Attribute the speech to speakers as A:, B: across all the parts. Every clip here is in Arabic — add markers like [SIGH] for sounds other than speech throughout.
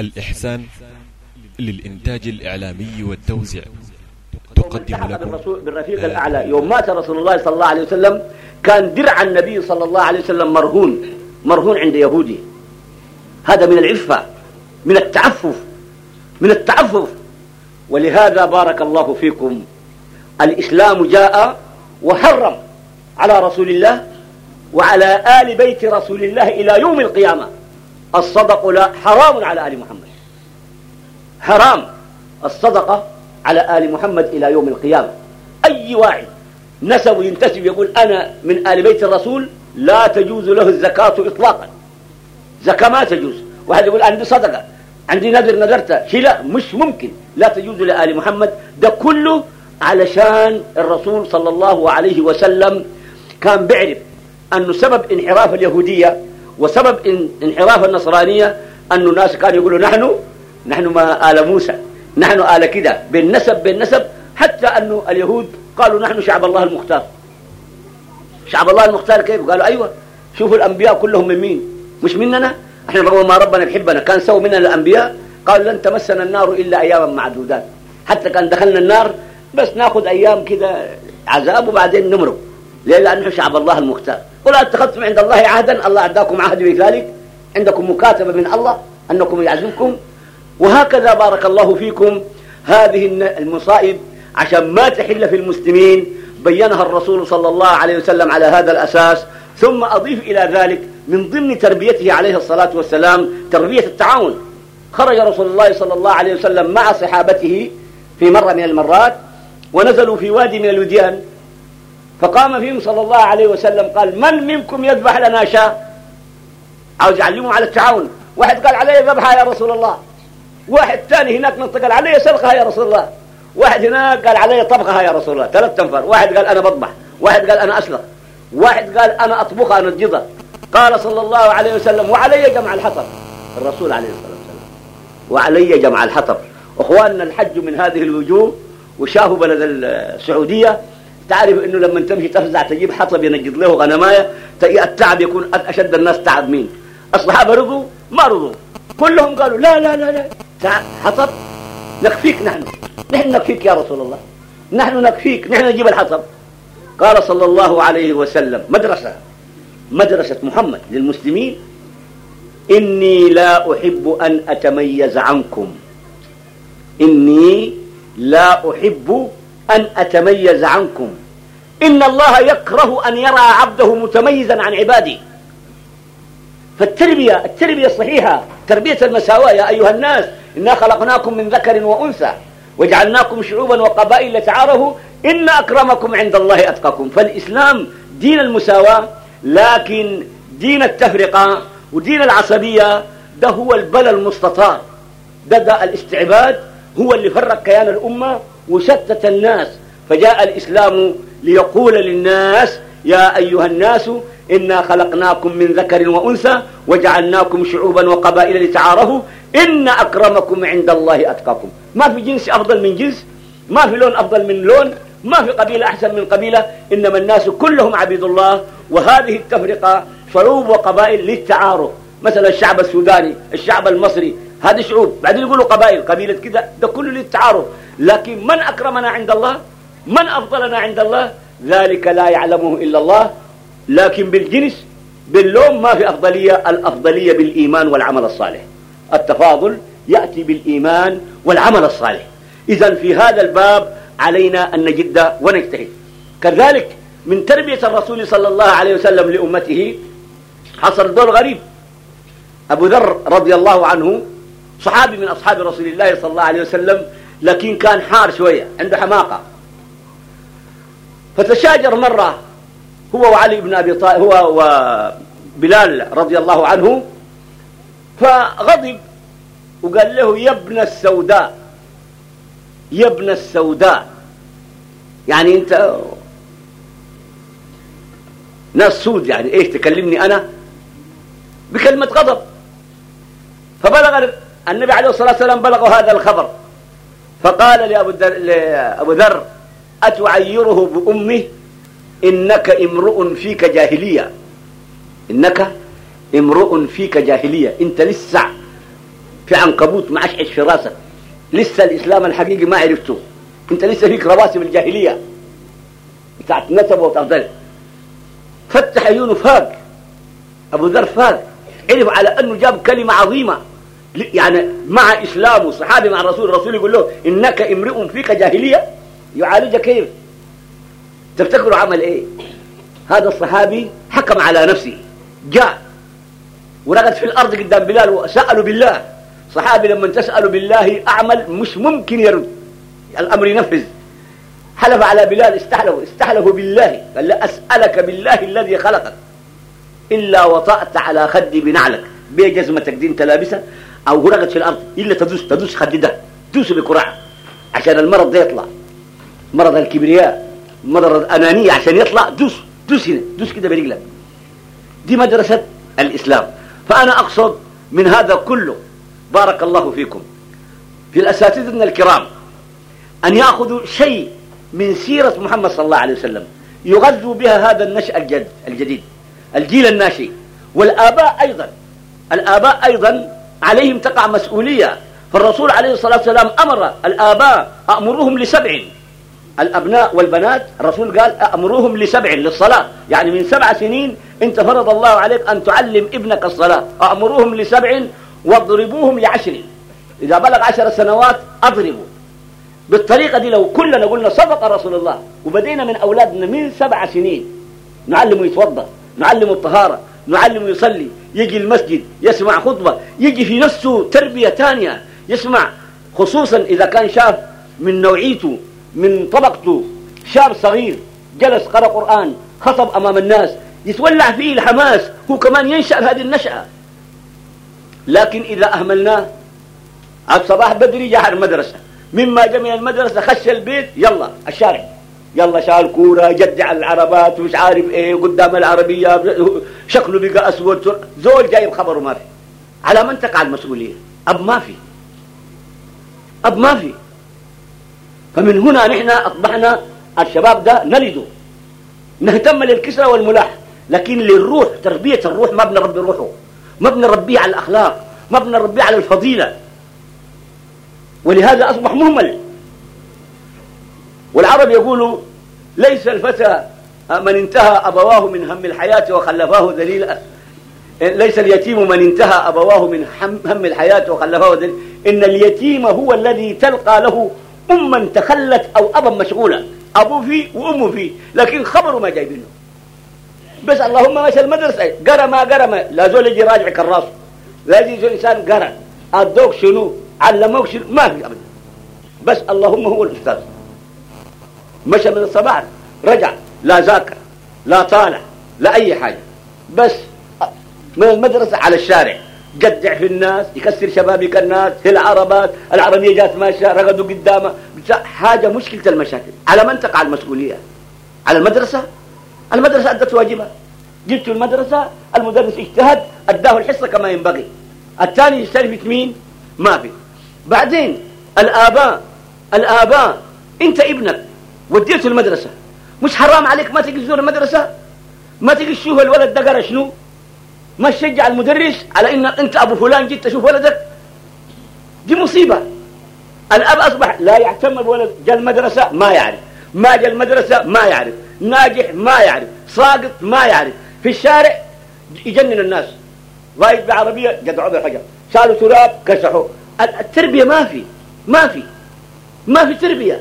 A: الإحسان للإنتاج الإعلامي والتوزيع
B: تقدم لكم بالرفيق الأعلى يوم مات رسول الله صلى الله عليه وسلم كان درع النبي صلى الله عليه وسلم مرهون مرهون عند يهودي هذا من العفة من التعفف من التعفف ولهذا بارك الله فيكم الإسلام جاء وحرم على رسول الله وعلى آل بيت رسول الله إلى يوم القيامة الصدق لا حرام على آل محمد حرام الصدقة على آل محمد إلى يوم القيامة أي واعي نسب ينتسب يقول أنا من آل بيت الرسول لا تجوز له الزكاة إطلاقا زكاة ما تجوز واحد يقول عندي صدقة عندي نذر نذرته شيء لا مش ممكن لا تجوز لآل محمد ده كله علشان الرسول صلى الله عليه وسلم كان بيعرف أنه سبب انحراف اليهودية وسبب انحراف النصرانية أن الناس كانوا يقولوا نحن نحن ما آل موسى نحن آل كده بالنسب بالنسب حتى أنه اليهود قالوا نحن شعب الله المختار شعب الله المختار كيف قالوا أيوة شوفوا الأنبياء كلهم من مين مش مننا احنا رغم ما ربنا بيحبنا كان سوى مننا الأنبياء قال لن تمسنا النار إلا أياما معدودات حتى كان دخلنا النار بس ناخذ أيام كده عذاب وبعدين نمرق ليه لأنه شعب الله المختار قل اتخذتم عند الله عهدا الله أداكم عهد بذلك عندكم مكاتبة من الله أنكم يعزمكم وهكذا بارك الله فيكم هذه المصائب عشان ما تحل في المسلمين بينها الرسول صلى الله عليه وسلم على هذا الأساس ثم أضيف إلى ذلك من ضمن تربيته عليه الصلاة والسلام تربية التعاون خرج رسول الله صلى الله عليه وسلم مع صحابته في مرة من المرات ونزلوا في وادي من الوديان فقام فيهم صلى الله عليه وسلم قال من منكم يذبح لنا شاة عاوز يعلمهم على التعاون واحد قال علي ذبحها يا رسول الله واحد ثاني هناك منطقه قال علي سلقها يا رسول الله واحد هناك قال علي طبخها يا رسول الله ثلاث انفار واحد قال انا بطبخ واحد قال انا اسلق واحد قال انا اطبخها انا الجضة. قال صلى الله عليه وسلم وعلي جمع الحطب الرسول عليه الصلاه والسلام وعلي جمع الحطب اخواننا الحج من هذه الوجوه وشافوا بلد السعوديه تعرف انه لما تمشي تفزع تجيب حطب ينجد له غنمايه تلاقي التعب يكون اشد الناس تعب مين؟ الصحابه رضوا ما رضوا كلهم قالوا لا لا لا لا حطب نكفيك نحن نحن نكفيك يا رسول الله نحن نكفيك نحن نجيب الحطب قال صلى الله عليه وسلم مدرسة مدرسة محمد للمسلمين إني لا أحب أن أتميز عنكم إني لا أحب أن أتميز عنكم إن الله يكره أن يرى عبده متميزا عن عباده فالتربية التربية الصحيحة تربية المساواة يا أيها الناس إنا خلقناكم من ذكر وأنثى وجعلناكم شعوبا وقبائل لتعارفوا إن أكرمكم عند الله أتقاكم فالإسلام دين المساواة لكن دين التفرقة ودين العصبية ده هو البلى المستطار ده, ده الاستعباد هو اللي فرق كيان الأمة وشتت الناس فجاء الإسلام ليقول للناس يا أيها الناس إنا خلقناكم من ذكر وأنثى وجعلناكم شعوبا وقبائل لتعارفوا إن أكرمكم عند الله أتقاكم ما في جنس أفضل من جنس ما في لون أفضل من لون ما في قبيلة أحسن من قبيلة إنما الناس كلهم عبيد الله وهذه التفرقة شعوب وقبائل للتعارف مثلا الشعب السوداني الشعب المصري هذه شعوب بعدين يقولوا قبائل قبيلة كذا ده كله للتعارف لكن من أكرمنا عند الله من أفضلنا عند الله ذلك لا يعلمه إلا الله لكن بالجنس باللوم ما في أفضلية الأفضلية بالإيمان والعمل الصالح التفاضل يأتي بالإيمان والعمل الصالح إذا في هذا الباب علينا أن نجد ونجتهد كذلك من تربية الرسول صلى الله عليه وسلم لأمته حصل دور غريب أبو ذر رضي الله عنه صحابي من أصحاب رسول الله صلى الله عليه وسلم لكن كان حار شوية عنده حماقة فتشاجر مرة هو وعلي بن أبي طالب هو وبلال رضي الله عنه فغضب وقال له يا ابن السوداء يا ابن السوداء يعني أنت ناس سود يعني إيش تكلمني أنا بكلمة غضب فبلغ النبي عليه الصلاة والسلام بلغ هذا الخبر فقال لأبو ذر أتعيره بأمه إنك امرؤ فيك جاهلية إنك امرؤ فيك جاهلية أنت لسه في عنكبوت ما أشعش في راسك لسه الإسلام الحقيقي ما عرفته أنت لسه فيك رواسم الجاهلية بتاعت نسب وتفضل فتح عيونه فاق أبو ذر فاق عرف على أنه جاب كلمة عظيمة يعني مع إسلامه صحابي مع الرسول الرسول يقول له إنك امرؤ فيك جاهلية يعالجه كيف تفتكروا عمل ايه هذا الصحابي حكم على نفسه جاء ورقد في الارض قدام بلال وساله بالله صحابي لما تساله بالله اعمل مش ممكن يرد الامر ينفذ حلف على بلال استحلفوا استحلفوا بالله قال لا اسالك بالله الذي خلقك الا وطأت على خدي بنعلك بجزمتك دي انت لابسها او ورقت في الارض الا تدوس تدوس خدي ده دوسه عشان المرض ده يطلع مرض الكبرياء مرض أنانية عشان يطلع دوس دوس هنا دوس كده برجلك دي مدرسة الإسلام فأنا أقصد من هذا كله بارك الله فيكم في الأساتذة الكرام أن يأخذوا شيء من سيرة محمد صلى الله عليه وسلم يغذوا بها هذا النشأ الجد الجديد الجيل الناشئ والآباء أيضا الآباء أيضا عليهم تقع مسؤولية فالرسول عليه الصلاة والسلام أمر الآباء أمرهم لسبع الأبناء والبنات الرسول قال أمروهم لسبع للصلاة يعني من سبع سنين أنت فرض الله عليك أن تعلم ابنك الصلاة أمروهم لسبع واضربوهم لعشر إذا بلغ عشر سنوات أضربوا بالطريقة دي لو كلنا قلنا صدق رسول الله وبدينا من أولادنا من سبع سنين نعلمه يتوضأ نعلمه الطهارة نعلمه يصلي يجي المسجد يسمع خطبة يجي في نفسه تربية ثانية يسمع خصوصا إذا كان شاف من نوعيته من طبقته شاب صغير جلس قرأ قرآن خطب أمام الناس يتولع فيه الحماس هو كمان ينشأ هذه النشأة لكن إذا أهملناه عبد صباح بدري جاء المدرسة مما جاء من المدرسة خش البيت يلا الشارع يلا شال كورة جدع العربات ومش عارف ايه قدام العربية شكله بقى أسود زول جايب خبره ما في على من تقع المسؤولية أب ما في أب ما في فمن هنا نحن أصبحنا الشباب ده نلده نهتم للكسرى والملاح لكن للروح تربية الروح ما بنربي روحه ما بنربيه على الأخلاق ما بنربيه على الفضيلة ولهذا أصبح مهمل والعرب يقولوا ليس الفتى من انتهى أبواه من هم الحياة وخلفاه ذليلا ليس اليتيم من انتهى أبواه من هم الحياة وخلفاه ذليلا إن اليتيم هو الذي تلقى له أما تخلت أو أبا مشغولة أبوه فيه وأمه فيه لكن خبره ما جايبينه بس اللهم مشى المدرسة قرأ ما قرأ ما لا زول يجي راجع كراسه لا يجي إنسان قرأ أدوك شنو علموك شنو ما في أبدا بس اللهم هو الأستاذ مشى من الصباح رجع لا ذاكر لا طالع لا أي حاجة بس من المدرسة على الشارع جدع في الناس يكسر شبابيك الناس في العربات العربية جات ماشية رقدوا قدامه حاجه مشكله المشاكل على من تقع المسؤوليه على المدرسه المدرسه ادت واجبها جبت المدرسه المدرس اجتهد اداه الحصه كما ينبغي الثاني يستلفت مين ما في بعدين الاباء الاباء انت ابنك وديته المدرسه مش حرام عليك ما تجي تزور المدرسه ما تجي تشوف الولد ده شنو ما تشجع المدرس على ان انت ابو فلان جيت تشوف ولدك دي مصيبه الأب أصبح لا يعتمد ولد جاء المدرسة ما يعرف ما جاء المدرسة ما يعرف ناجح ما يعرف ساقط ما يعرف في الشارع يجنن الناس وايد بعربية قطعوا بالحجر شالوا تراب كسحوا التربية ما في ما في ما في تربية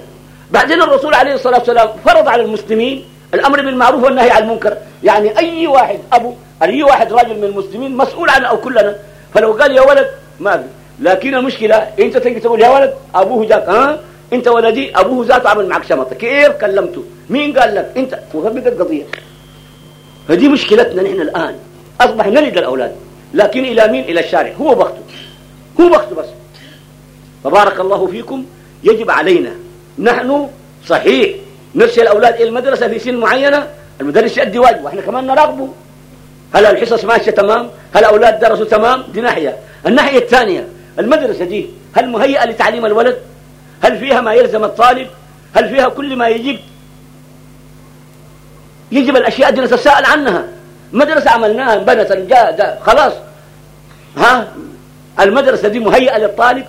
B: بعدين الرسول عليه الصلاة والسلام فرض على المسلمين الأمر بالمعروف والنهي عن المنكر يعني أي واحد أبو أي واحد راجل من المسلمين مسؤول عن أو كلنا فلو قال يا ولد ما في لكن المشكلة أنت تجي تقول يا ولد أبوه جاك ها أنت ولدي أبوه ذات عمل معك شمطة كيف كلمته مين قال لك أنت وهبقت القضيه فدي مشكلتنا نحن الآن أصبح نلد الأولاد لكن إلى مين إلى الشارع هو بخته هو بخته بس فبارك الله فيكم يجب علينا نحن صحيح نرسل الأولاد إلى المدرسة في سن معينة المدرس يؤدي واجبه واحنا كمان نراقبه هل الحصص ماشية تمام هل الأولاد درسوا تمام دي ناحية الناحية الثانية المدرسة دي هل مهيئة لتعليم الولد هل فيها ما يلزم الطالب هل فيها كل ما يجب يجب الأشياء دي نتساءل عنها مدرسة عملناها بنت جاء خلاص ها المدرسة دي مهيئة للطالب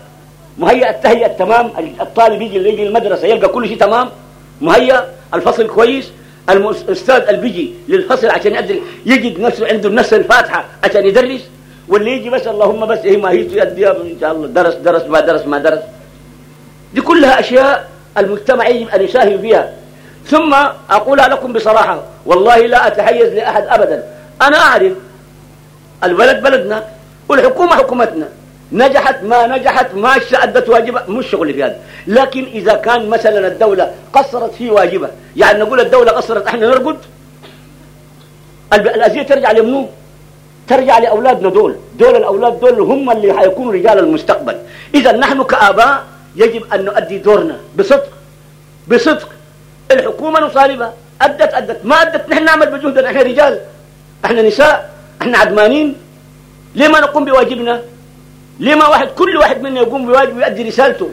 B: مهيئة التهيئة تمام الطالب يجي يجي المدرسة يلقى كل شيء تمام مهيئ الفصل كويس الأستاذ اللي بيجي للفصل عشان يجد نفسه عنده النفس الفاتحة عشان يدرس واللي يجي بس اللهم بس هي إيه ما هي تؤدي ان شاء الله درس درس ما درس ما درس دي كلها اشياء المجتمع يجب ان يساهم فيها ثم اقولها لكم بصراحه والله لا اتحيز لاحد ابدا انا اعرف البلد بلدنا والحكومه حكومتنا نجحت ما نجحت ما أدت واجبها مش شغلي في هذا لكن إذا كان مثلا الدولة قصرت في واجبها يعني نقول الدولة قصرت احنا نرقد الازيه ترجع لمنو ترجع لاولادنا دول دول الاولاد دول هم اللي حيكونوا رجال المستقبل اذا نحن كاباء يجب ان نؤدي دورنا بصدق بصدق الحكومه نصالبها ادت ادت ما ادت نحن نعمل بجهدنا احنا رجال احنا نساء احنا عدمانين ليه ما نقوم بواجبنا ليه ما واحد كل واحد منا يقوم بواجبه ويؤدي رسالته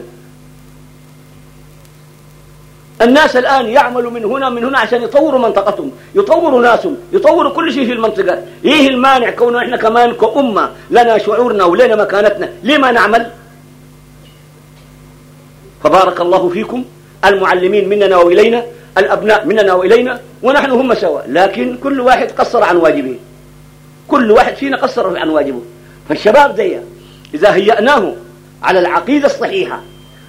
B: الناس الآن يعملوا من هنا من هنا عشان يطوروا منطقتهم يطوروا ناسهم يطوروا كل شيء في المنطقة إيه المانع كونه إحنا كمان كأمة لنا شعورنا ولنا مكانتنا لما نعمل فبارك الله فيكم المعلمين مننا وإلينا الأبناء مننا وإلينا ونحن هم سواء لكن كل واحد قصر عن واجبه كل واحد فينا قصر عن واجبه فالشباب دي إذا هيأناه على العقيدة الصحيحة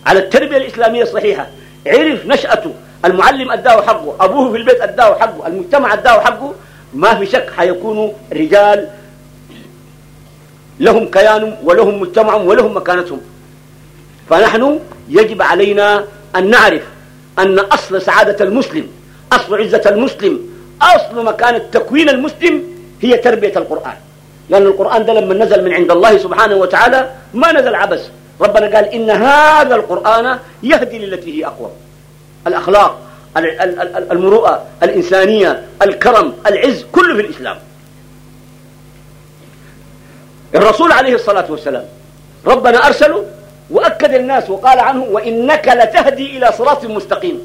B: على التربية الإسلامية الصحيحة عرف نشأته المعلم أداه حقه أبوه في البيت أداه حقه المجتمع أداه حقه ما في شك حيكونوا رجال لهم كيان ولهم مجتمع ولهم مكانتهم فنحن يجب علينا أن نعرف أن أصل سعادة المسلم أصل عزة المسلم أصل مكانة تكوين المسلم هي تربية القرآن لأن القرآن ده لما نزل من عند الله سبحانه وتعالى ما نزل عبث ربنا قال إن هذا القرآن يهدي للتي هي أقوى الأخلاق المروءة الإنسانية الكرم العز كله في الإسلام الرسول عليه الصلاة والسلام ربنا أرسله وأكد الناس وقال عنه وإنك لتهدي إلى صراط مستقيم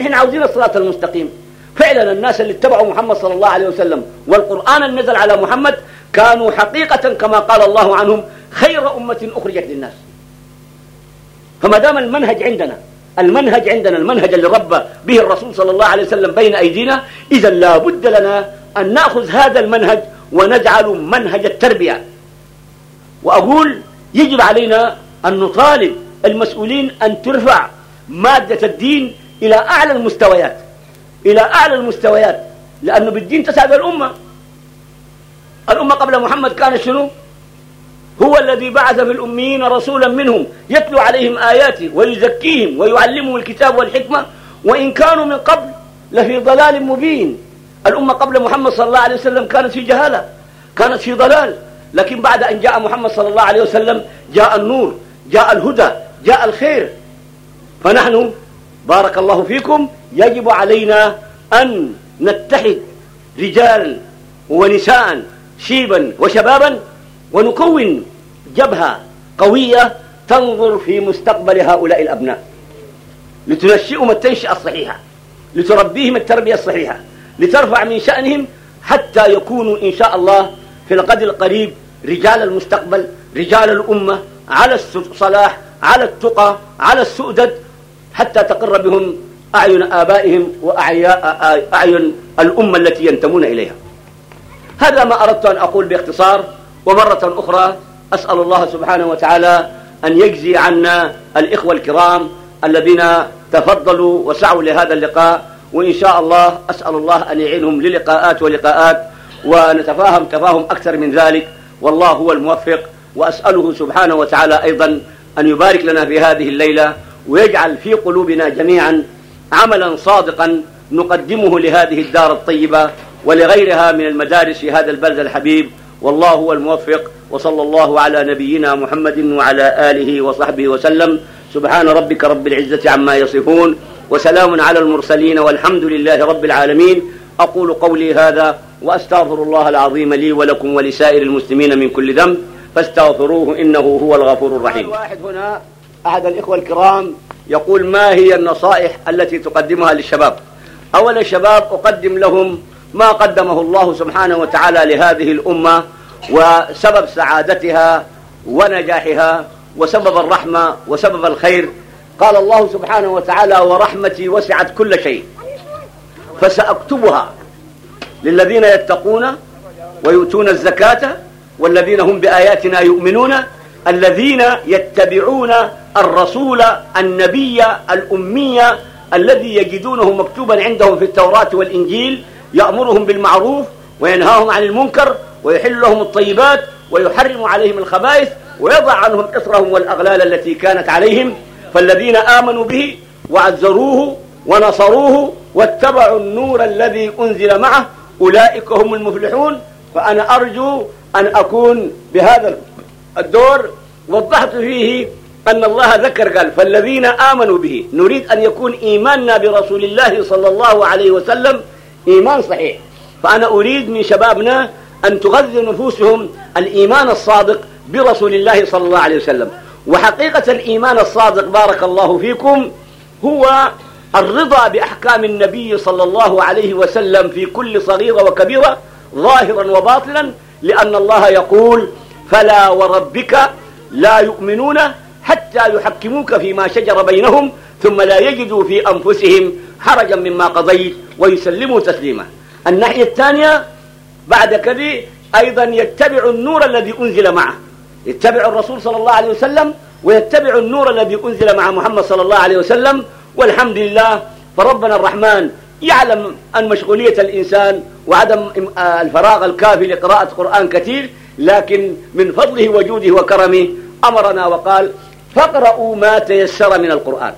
B: نحن عاوزين الصراط المستقيم فعلا الناس اللي اتبعوا محمد صلى الله عليه وسلم والقرآن النزل على محمد كانوا حقيقة كما قال الله عنهم خير أمة أخرجت للناس فما دام المنهج عندنا المنهج عندنا المنهج اللي ربى به الرسول صلى الله عليه وسلم بين أيدينا إذا لا بد لنا أن نأخذ هذا المنهج ونجعل منهج التربية وأقول يجب علينا أن نطالب المسؤولين أن ترفع مادة الدين إلى أعلى المستويات إلى أعلى المستويات لأنه بالدين تسعد الأمة الأمة قبل محمد كانت شنو هو الذي بعث في الأميين رسولا منهم يتلو عليهم آياته ويزكيهم ويعلمهم الكتاب والحكمة وإن كانوا من قبل لفي ضلال مبين الأمة قبل محمد صلى الله عليه وسلم كانت في جهالة كانت في ضلال لكن بعد أن جاء محمد صلى الله عليه وسلم جاء النور جاء الهدى جاء الخير فنحن بارك الله فيكم يجب علينا أن نتحد رجال ونساء شيبا وشبابا ونكون جبهة قوية تنظر في مستقبل هؤلاء الأبناء لتنشئهم التنشئة الصحيحة لتربيهم التربية الصحيحة لترفع من شأنهم حتى يكونوا إن شاء الله في القدر القريب رجال المستقبل رجال الأمة على الصلاح على التقى على السؤدد حتى تقر بهم أعين آبائهم وأعين الأمة التي ينتمون إليها هذا ما أردت أن أقول باختصار ومرة أخرى أسأل الله سبحانه وتعالى أن يجزي عنا الإخوة الكرام الذين تفضلوا وسعوا لهذا اللقاء وإن شاء الله أسأل الله أن يعينهم للقاءات ولقاءات ونتفاهم تفاهم أكثر من ذلك والله هو الموفق وأسأله سبحانه وتعالى أيضا أن يبارك لنا في هذه الليلة ويجعل في قلوبنا جميعا عملا صادقا نقدمه لهذه الدار الطيبة ولغيرها من المدارس في هذا البلد الحبيب والله هو الموفق وصلى الله على نبينا محمد وعلى آله وصحبه وسلم سبحان ربك رب العزة عما يصفون وسلام على المرسلين والحمد لله رب العالمين أقول قولي هذا وأستغفر الله العظيم لي ولكم ولسائر المسلمين من كل ذنب فاستغفروه إنه هو الغفور الرحيم واحد هنا أحد الإخوة الكرام يقول ما هي النصائح التي تقدمها للشباب أولا الشباب أقدم لهم ما قدمه الله سبحانه وتعالى لهذه الأمة وسبب سعادتها ونجاحها وسبب الرحمة وسبب الخير قال الله سبحانه وتعالى ورحمتي وسعت كل شيء فسأكتبها للذين يتقون ويؤتون الزكاة والذين هم بآياتنا يؤمنون الذين يتبعون الرسول النبي الأمي الذي يجدونه مكتوبا عندهم في التوراة والإنجيل يأمرهم بالمعروف وينهاهم عن المنكر ويحل لهم الطيبات ويحرم عليهم الخبائث ويضع عنهم إصرهم والأغلال التي كانت عليهم فالذين آمنوا به وعزروه ونصروه واتبعوا النور الذي أنزل معه أولئك هم المفلحون فأنا أرجو أن أكون بهذا الدور وضحت فيه أن الله ذكر قال فالذين آمنوا به نريد أن يكون إيماننا برسول الله صلى الله عليه وسلم إيمان صحيح فأنا أريد من شبابنا أن تغذي نفوسهم الإيمان الصادق برسول الله صلى الله عليه وسلم وحقيقة الإيمان الصادق بارك الله فيكم هو الرضا بأحكام النبي صلى الله عليه وسلم في كل صغيرة وكبيرة ظاهرا وباطلا لأن الله يقول فلا وربك لا يؤمنون حتى يحكموك فيما شجر بينهم ثم لا يجدوا في أنفسهم حرجا مما قضيت ويسلمه تسليما الناحية الثانية بعد كذي أيضا يتبع النور الذي أنزل معه يتبع الرسول صلى الله عليه وسلم ويتبع النور الذي أنزل مع محمد صلى الله عليه وسلم والحمد لله فربنا الرحمن يعلم أن مشغولية الإنسان وعدم آه، الفراغ الكافي لقراءة قرآن كثير لكن من فضله وجوده وكرمه أمرنا وقال فاقرأوا ما تيسر من القرآن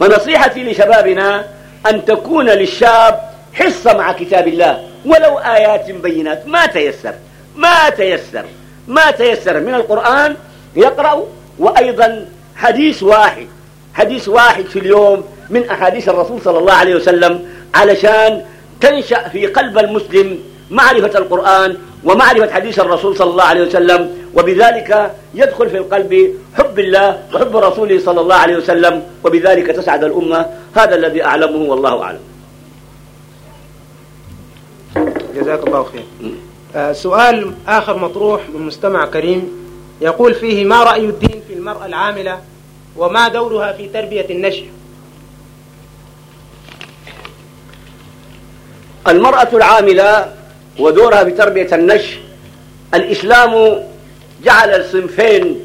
B: فنصيحتي لشبابنا أن تكون للشاب حصة مع كتاب الله ولو آيات بينات ما تيسر ما تيسر ما تيسر من القرآن يقرأ وأيضا حديث واحد حديث واحد في اليوم من أحاديث الرسول صلى الله عليه وسلم علشان تنشأ في قلب المسلم معرفة القرآن ومعرفة حديث الرسول صلى الله عليه وسلم وبذلك يدخل في القلب حب الله وحب رسوله صلى الله عليه وسلم وبذلك تسعد الأمة هذا الذي
A: أعلمه والله أعلم جزاك الله خير آه سؤال آخر مطروح من مستمع كريم يقول فيه ما رأي الدين في المرأة العاملة وما دورها في تربية النشء
B: المرأة العاملة ودورها في تربية النشء الإسلام جعل الصنفين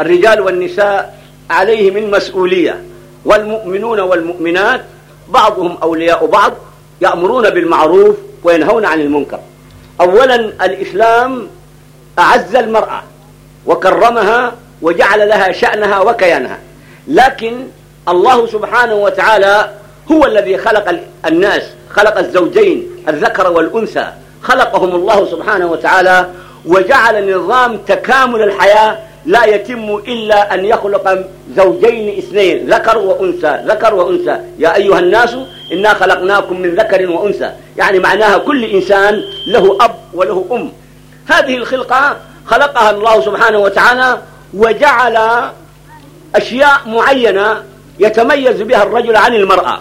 B: الرجال والنساء عليه من مسؤولية والمؤمنون والمؤمنات بعضهم أولياء بعض يأمرون بالمعروف وينهون عن المنكر أولا الإسلام أعز المرأة وكرمها وجعل لها شأنها وكيانها لكن الله سبحانه وتعالى هو الذي خلق الناس خلق الزوجين الذكر والأنثى خلقهم الله سبحانه وتعالى وجعل نظام تكامل الحياة لا يتم إلا أن يخلق زوجين اثنين ذكر وأنثى ذكر وأنثى يا أيها الناس إنا خلقناكم من ذكر وأنثى يعني معناها كل إنسان له أب وله أم هذه الخلقة خلقها الله سبحانه وتعالى وجعل أشياء معينة يتميز بها الرجل عن المرأة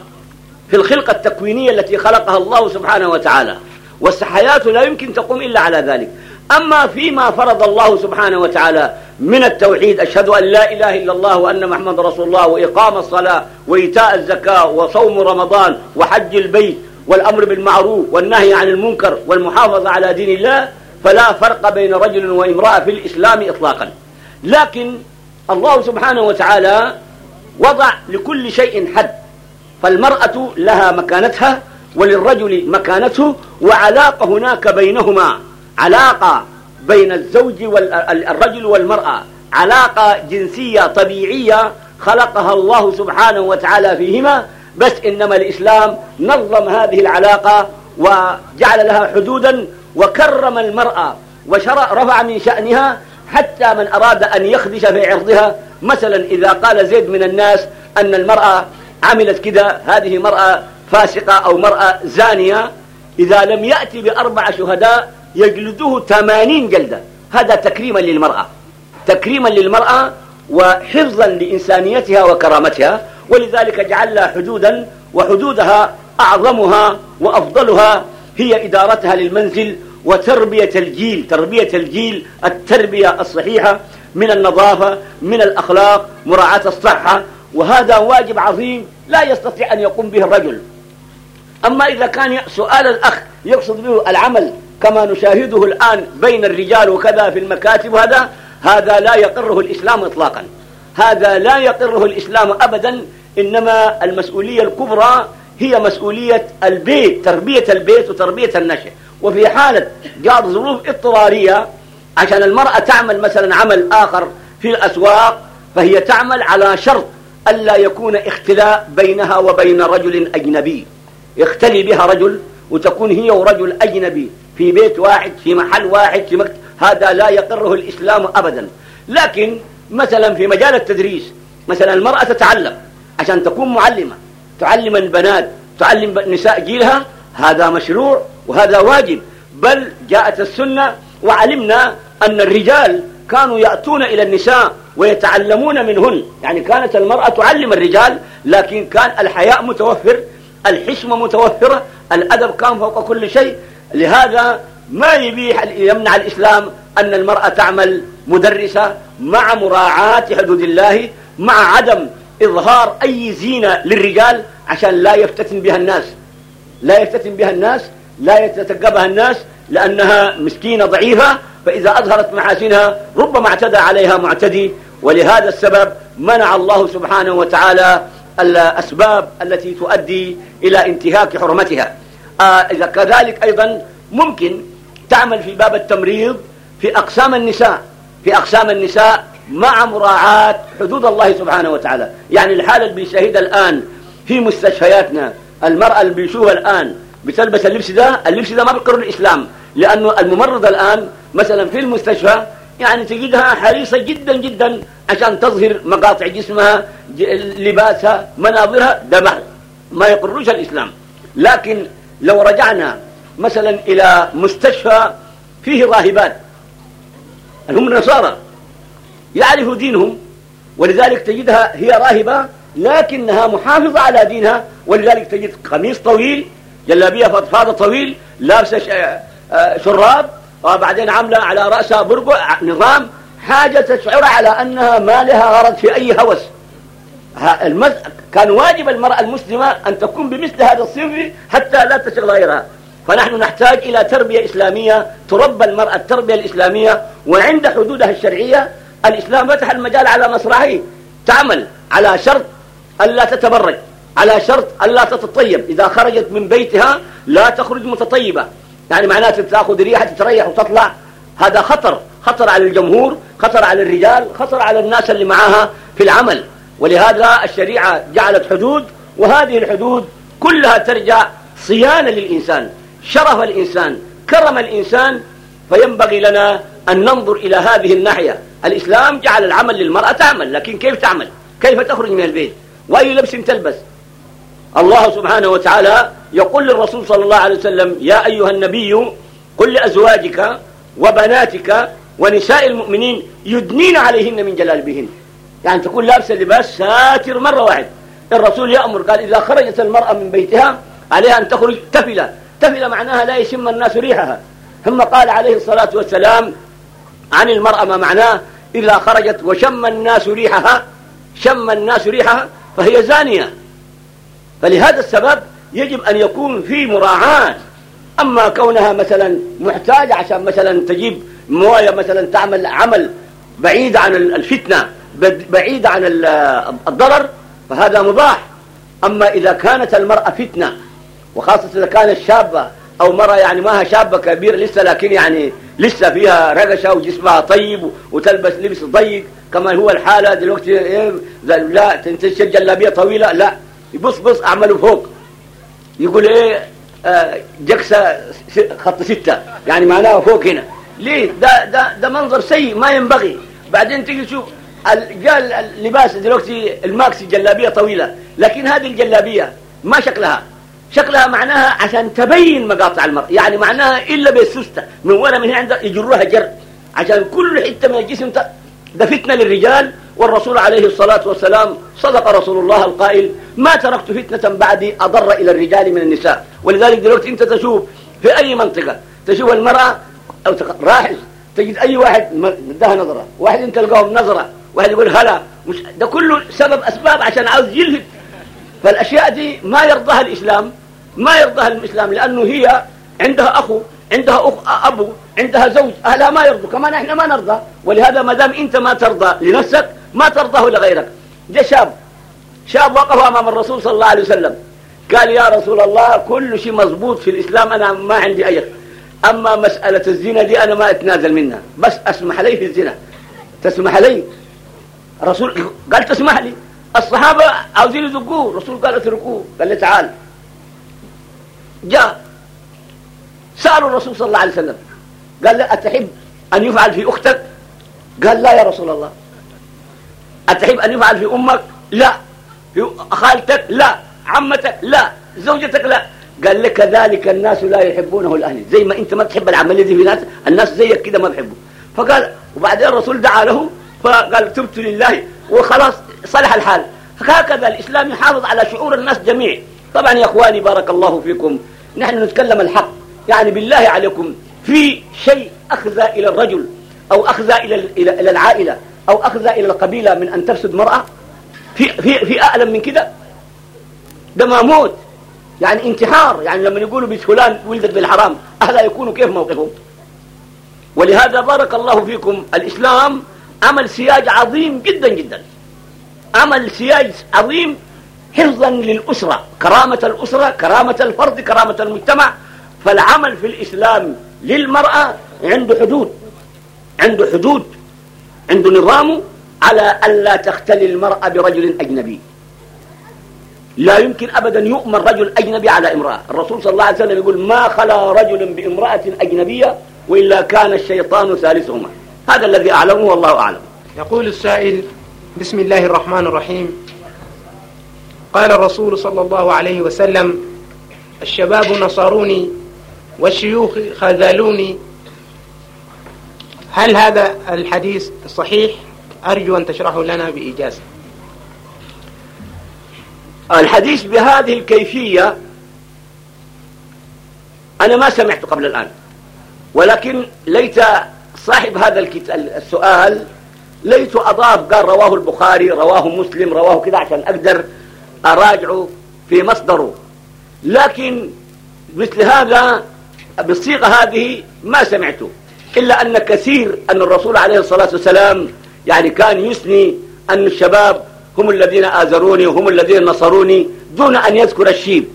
B: في الخلقة التكوينية التي خلقها الله سبحانه وتعالى والسحيات لا يمكن تقوم إلا على ذلك أما فيما فرض الله سبحانه وتعالى من التوحيد أشهد أن لا إله إلا الله وأن محمد رسول الله وإقام الصلاة وإيتاء الزكاة وصوم رمضان وحج البيت والأمر بالمعروف والنهي عن المنكر والمحافظة على دين الله فلا فرق بين رجل وامرأة في الإسلام إطلاقا لكن الله سبحانه وتعالى وضع لكل شيء حد فالمرأة لها مكانتها وللرجل مكانته وعلاقة هناك بينهما علاقة بين الزوج والرجل والمرأة علاقة جنسية طبيعية خلقها الله سبحانه وتعالى فيهما بس إنما الإسلام نظم هذه العلاقة وجعل لها حدودا وكرم المرأة وشرع رفع من شأنها حتى من أراد أن يخدش في عرضها مثلا إذا قال زيد من الناس أن المرأة عملت كذا هذه مرأة فاسقة أو مرأة زانية إذا لم يأتي بأربعة شهداء يجلدوه ثمانين جلدة هذا تكريما للمرأة تكريما للمرأة وحفظا لإنسانيتها وكرامتها ولذلك جعلنا حدودا وحدودها أعظمها وأفضلها هي إدارتها للمنزل وتربية الجيل تربية الجيل التربية الصحيحة من النظافة من الأخلاق مراعاة الصحة وهذا واجب عظيم لا يستطيع أن يقوم به الرجل أما إذا كان سؤال الأخ يقصد به العمل كما نشاهده الآن بين الرجال وكذا في المكاتب هذا هذا لا يقره الإسلام إطلاقا هذا لا يقره الإسلام أبدا إنما المسؤولية الكبرى هي مسؤولية البيت تربية البيت وتربية النشأ وفي حالة جاءت ظروف اضطرارية عشان المرأة تعمل مثلا عمل آخر في الأسواق فهي تعمل على شرط ألا يكون اختلاء بينها وبين رجل أجنبي يختلي بها رجل وتكون هي ورجل أجنبي في بيت واحد في محل واحد في مكتب هذا لا يقره الإسلام أبدا لكن مثلا في مجال التدريس مثلا المرأة تتعلم عشان تكون معلمة تعلم البنات تعلم نساء جيلها هذا مشروع وهذا واجب بل جاءت السنة وعلمنا أن الرجال كانوا يأتون إلى النساء ويتعلمون منهن يعني كانت المرأة تعلم الرجال لكن كان الحياء متوفر الحشمة متوفرة الأدب كان فوق كل شيء لهذا ما يبيح يمنع الإسلام أن المرأة تعمل مدرسة مع مراعاة حدود الله مع عدم إظهار أي زينة للرجال عشان لا يفتتن بها الناس لا يفتتن بها الناس لا يتتقبها الناس لأنها مسكينة ضعيفة فإذا أظهرت محاسنها ربما اعتدى عليها معتدي ولهذا السبب منع الله سبحانه وتعالى الأسباب التي تؤدي إلى انتهاك حرمتها آه، إذا كذلك أيضا ممكن تعمل في باب التمريض في أقسام النساء في أقسام النساء مع مراعاة حدود الله سبحانه وتعالى يعني الحالة اللي بيشاهدها الآن في مستشفياتنا المرأة اللي بيشوفها الآن بتلبس اللبس ده اللبس ده ما بيقر الإسلام لأنه الممرضة الآن مثلا في المستشفى يعني تجدها حريصة جدا جدا عشان تظهر مقاطع جسمها لباسها مناظرها ده ما, ما يقرش الإسلام لكن لو رجعنا مثلا إلى مستشفى فيه راهبات هم النصارى يعرفوا دينهم ولذلك تجدها هي راهبة لكنها محافظة على دينها ولذلك تجد قميص طويل جلابية فضفاضة طويل لابسة آه، شراب وبعدين عاملة على رأسها برقع نظام حاجة تشعر على أنها ما لها غرض في أي هوس المز... كان واجب المرأة المسلمة أن تكون بمثل هذا الصنف حتى لا تشغل غيرها فنحن نحتاج إلى تربية إسلامية تربى المرأة التربية الإسلامية وعند حدودها الشرعية الإسلام فتح المجال على مسرحه تعمل على شرط ألا تتبرج على شرط ألا تتطيب إذا خرجت من بيتها لا تخرج متطيبة يعني معناته تاخذ ريحه تتريح وتطلع هذا خطر خطر على الجمهور خطر على الرجال خطر على الناس اللي معاها في العمل ولهذا الشريعة جعلت حدود وهذه الحدود كلها ترجع صيانة للإنسان شرف الإنسان كرم الإنسان فينبغي لنا أن ننظر إلى هذه الناحية الإسلام جعل العمل للمرأة تعمل لكن كيف تعمل كيف تخرج من البيت وأي لبس تلبس الله سبحانه وتعالى يقول للرسول صلى الله عليه وسلم يا أيها النبي قل لأزواجك وبناتك ونساء المؤمنين يدنين عليهن من جلالبهن يعني تكون لابسة لباس ساتر مرة واحد الرسول يأمر قال إذا خرجت المرأة من بيتها عليها أن تخرج تفلة تفلة معناها لا يشم الناس ريحها ثم قال عليه الصلاة والسلام عن المرأة ما معناه إذا خرجت وشم الناس ريحها شم الناس ريحها فهي زانية فلهذا السبب يجب أن يكون في مراعاة أما كونها مثلا محتاجة عشان مثلا تجيب موية مثلا تعمل عمل بعيد عن الفتنة بعيد عن الضرر فهذا مباح أما إذا كانت المرأة فتنة وخاصة إذا كانت شابة أو مرة يعني ماها شابة كبيرة لسه لكن يعني لسه فيها رقشة وجسمها طيب وتلبس لبس ضيق كما هو الحالة دلوقتي إيه، لا تنتشر جلابية طويلة لا بص بص أعمله فوق يقول ايه آه، جكسة خط ستة يعني معناها فوق هنا ليه ده, ده, ده منظر سيء ما ينبغي بعدين تيجي تشوف قال اللباس دلوقتي الماكسي جلابية طويلة لكن هذه الجلابية ما شكلها شكلها معناها عشان تبين مقاطع المرأة يعني معناها إلا بالسوستة من ولا من هنا يجروها جر عشان كل حتة من الجسم ده فتنة للرجال والرسول عليه الصلاة والسلام صدق رسول الله القائل ما تركت فتنة بعدي أضر إلى الرجال من النساء ولذلك دلوقتي أنت تشوف في أي منطقة تشوف المرأة أو راحل تجد أي واحد ده نظرة واحد انت تلقاه بنظرة واحد يقول هلا مش ده كله سبب أسباب عشان عاوز يلهب فالأشياء دي ما يرضاها الإسلام ما يرضاها الإسلام لأنه هي عندها أخو عندها أخ أبو عندها زوج أهلها ما يرضوا كمان إحنا ما نرضى ولهذا ما دام أنت ما ترضى لنفسك ما ترضاه لغيرك جاء شاب شاب وقف أمام الرسول صلى الله عليه وسلم قال يا رسول الله كل شيء مضبوط في الإسلام أنا ما عندي اي أما مسألة الزنا دي أنا ما أتنازل منها بس أسمح لي في الزنا تسمح لي رسول [COUGHS] قال تسمح لي الصحابة عاوزين يزقوه الرسول قال اتركوه قال لي تعال جاء سألوا الرسول صلى الله عليه وسلم قال لا أتحب أن يفعل في أختك قال لا يا رسول الله أتحب أن يفعل في أمك لا في خالتك لا عمتك لا زوجتك لا قال لك كذلك الناس لا يحبونه الأهل زي ما أنت ما تحب العملية دي في ناس الناس زيك كده ما بيحبوا فقال وبعدين الرسول دعا له فقال تبت لله وخلاص صلح الحال هكذا الإسلام يحافظ على شعور الناس جميع طبعا يا إخواني بارك الله فيكم نحن نتكلم الحق يعني بالله عليكم في شيء أخذ إلى الرجل أو أخذ إلى العائلة أو أخذها إلى القبيلة من أن تفسد مرأة في, في, في أعلم من كده ده ما موت يعني انتحار يعني لما يقولوا بنت فلان ولدت بالحرام أهلا يكونوا كيف موقفهم ولهذا بارك الله فيكم الإسلام عمل سياج عظيم جدا جدا عمل سياج عظيم حفظا للأسرة كرامة الأسرة كرامة الفرد كرامة المجتمع فالعمل في الإسلام للمرأة عنده حدود عنده حدود عنده نظام على ألا تختلي المرأة برجل أجنبي لا يمكن أبدا يؤمر رجل أجنبي على امرأة الرسول صلى الله عليه وسلم يقول ما خلا رجل بامرأة أجنبية
A: وإلا كان الشيطان ثالثهما هذا الذي أعلمه والله أعلم يقول السائل بسم الله الرحمن الرحيم قال الرسول صلى الله عليه وسلم الشباب نصروني والشيوخ خذلوني هل هذا الحديث صحيح أرجو أن تشرحه لنا بإجازة الحديث بهذه الكيفية
B: أنا ما سمعت قبل الآن ولكن ليت صاحب هذا السؤال ليت أضاف قال رواه البخاري رواه مسلم رواه كذا عشان أقدر أراجعه في مصدره لكن مثل هذا بالصيغة هذه ما سمعته إلا أن كثير أن الرسول عليه الصلاة والسلام يعني كان يثني أن الشباب هم الذين آزروني وهم الذين نصروني دون أن يذكر الشيب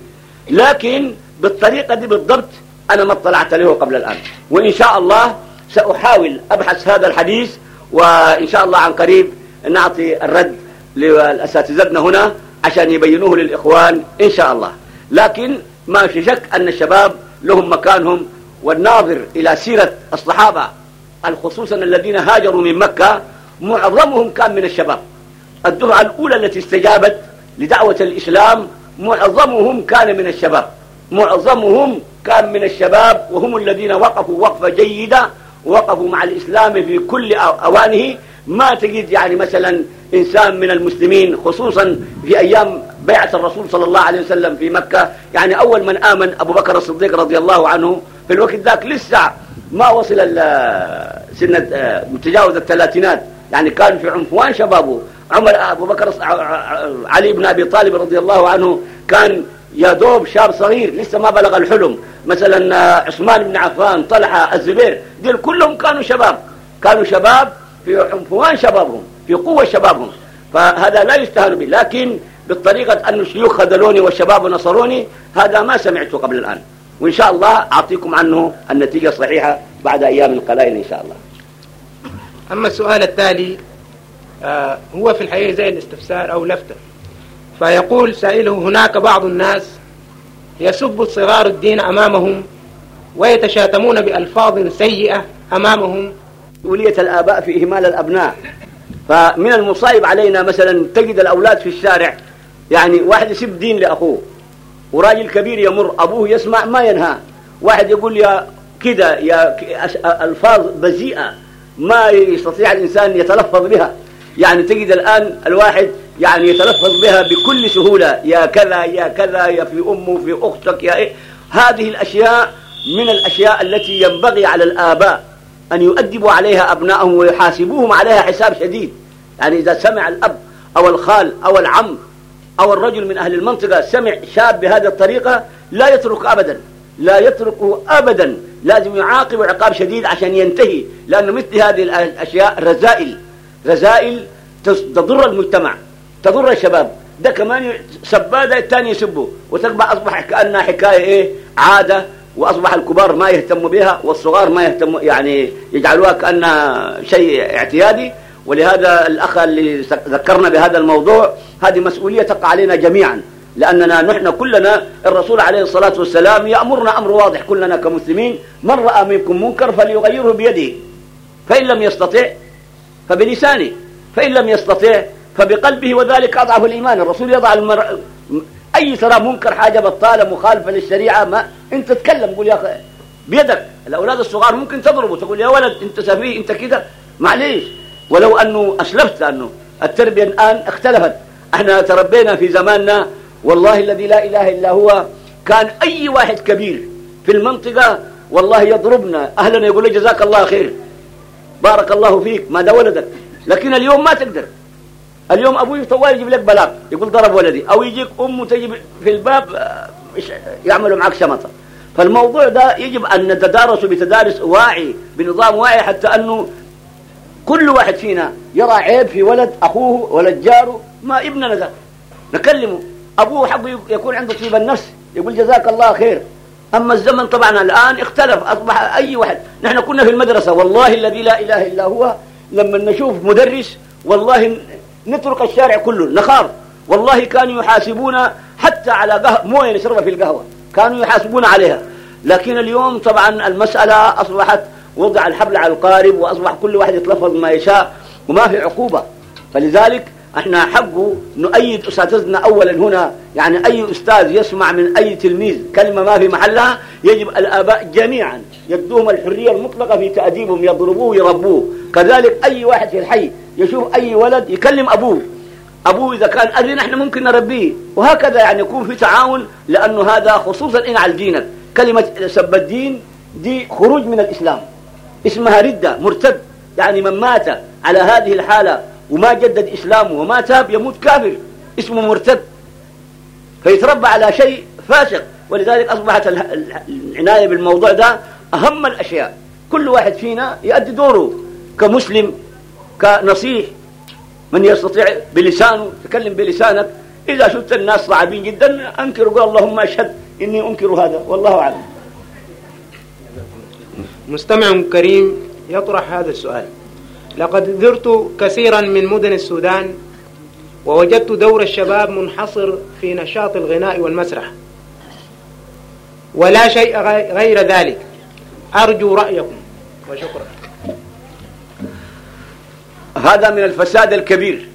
B: لكن بالطريقة دي بالضبط أنا ما اطلعت له قبل الآن وإن شاء الله سأحاول أبحث هذا الحديث وإن شاء الله عن قريب نعطي الرد لأساتذتنا هنا عشان يبينوه للإخوان إن شاء الله لكن ما في شك أن الشباب لهم مكانهم والناظر إلى سيرة الصحابة خصوصا الذين هاجروا من مكة معظمهم كان من الشباب الدرعة الأولى التي استجابت لدعوة الإسلام معظمهم كان من الشباب معظمهم كان من الشباب وهم الذين وقفوا وقفة جيدة وقفوا مع الإسلام في كل أوانه ما تجد يعني مثلا إنسان من المسلمين خصوصا في أيام بيعة الرسول صلى الله عليه وسلم في مكة يعني أول من آمن أبو بكر الصديق رضي الله عنه في الوقت ذاك لسه ما وصل سنة آه، متجاوز الثلاثينات يعني كان في عنفوان شبابه عمر آه، أبو بكر آه، علي بن أبي طالب رضي الله عنه كان يا دوب شاب صغير لسه ما بلغ الحلم مثلا عثمان بن عفان طلحة الزبير دول كلهم كانوا شباب كانوا شباب في عنفوان شبابهم في قوة شبابهم فهذا لا يستهان به لكن بالطريقة أن الشيوخ خذلوني والشباب نصروني هذا ما سمعته قبل الآن وإن شاء الله أعطيكم عنه النتيجة الصحيحة بعد أيام قلائل إن شاء الله
A: أما السؤال التالي آه هو في الحقيقة زي الاستفسار أو لفتة فيقول سائله هناك بعض الناس يسب صغار الدين أمامهم ويتشاتمون بألفاظ سيئة أمامهم ولية الآباء في إهمال الأبناء فمن المصايب
B: علينا مثلا تجد الأولاد في الشارع يعني واحد يسيب دين لأخوه وراجل كبير يمر أبوه يسمع ما ينهى واحد يقول يا كده يا ألفاظ بذيئة ما يستطيع الإنسان يتلفظ بها يعني تجد الآن الواحد يعني يتلفظ بها بكل سهولة يا كذا يا كذا يا في أمه في أختك يا إيه هذه الأشياء من الأشياء التي ينبغي على الآباء أن يؤدبوا عليها أبنائهم ويحاسبوهم عليها حساب شديد يعني إذا سمع الأب أو الخال أو العم أو الرجل من أهل المنطقة سمع شاب بهذه الطريقة لا يترك أبدا لا يتركه أبدا لازم يعاقب عقاب شديد عشان ينتهي لأن مثل هذه الأشياء رزائل رزائل تضر المجتمع تضر الشباب ده كمان سبادة الثاني يسبه وتبقى أصبح كأنها حكاية إيه عادة وأصبح الكبار ما يهتموا بها والصغار ما يهتموا يعني يجعلوها كأنها شيء اعتيادي ولهذا الأخ اللي ذكرنا بهذا الموضوع هذه مسؤولية تقع علينا جميعا لأننا نحن كلنا الرسول عليه الصلاة والسلام يأمرنا أمر واضح كلنا كمسلمين من رأى منكم منكر فليغيره بيده فإن لم يستطع فبلسانه فإن لم يستطع فبقلبه وذلك أضعف الإيمان الرسول يضع المر... اي ترى منكر حاجه بطاله مخالفه للشريعه ما انت تتكلم قول يا اخي بيدك الاولاد الصغار ممكن تضربه تقول يا ولد انت سفيه انت كده معليش ولو انه اسلفت لانه التربيه الان اختلفت احنا تربينا في زماننا والله الذي لا اله الا هو كان اي واحد كبير في المنطقه والله يضربنا اهلنا يقول جزاك الله خير بارك الله فيك ما ده ولدك لكن اليوم ما تقدر اليوم أبوي طوال يجيب لك بلاط يقول ضرب ولدي أو يجيك امه تجي في الباب آه، يعملوا معك شمطة فالموضوع ده يجب أن نتدارسه بتدارس واعي بنظام واعي حتى أنه كل واحد فينا يرى عيب في ولد أخوه ولد جاره ما ابننا ده نكلمه أبوه حقه يكون عنده طيب النفس يقول جزاك الله خير أما الزمن طبعا الآن اختلف أصبح أي واحد نحن كنا في المدرسة والله الذي لا إله إلا هو لما نشوف مدرس والله نترك الشارع كله نخاف والله كانوا يحاسبون حتى على قهوة مويه نشربها في القهوه كانوا يحاسبون عليها لكن اليوم طبعا المساله اصبحت وضع الحبل على القارب واصبح كل واحد يتلفظ ما يشاء وما في عقوبه فلذلك احنا حق نؤيد اساتذتنا اولا هنا يعني اي استاذ يسمع من اي تلميذ كلمه ما في محلها يجب الاباء جميعا يدوهم الحريه المطلقه في تاديبهم يضربوه ويربوه كذلك اي واحد في الحي يشوف اي ولد يكلم ابوه ابوه اذا كان اذن نحن ممكن نربيه وهكذا يعني يكون في تعاون لانه هذا خصوصا ان على دينك كلمه سب الدين دي خروج من الاسلام اسمها رده مرتد يعني من مات على هذه الحاله وما جدد إسلامه وما تاب يموت كافر اسمه مرتد فيتربى على شيء فاسق ولذلك أصبحت العناية بالموضوع ده أهم الأشياء كل واحد فينا يؤدي دوره كمسلم كنصيح من يستطيع بلسانه تكلم بلسانك إذا شفت الناس صعبين جدا أنكر قول اللهم أشهد
A: إني أنكر هذا والله أعلم مستمع كريم يطرح هذا السؤال لقد زرت كثيرا من مدن السودان ووجدت دور الشباب منحصر في نشاط الغناء والمسرح ولا شيء غير ذلك أرجو رأيكم وشكرا هذا من الفساد الكبير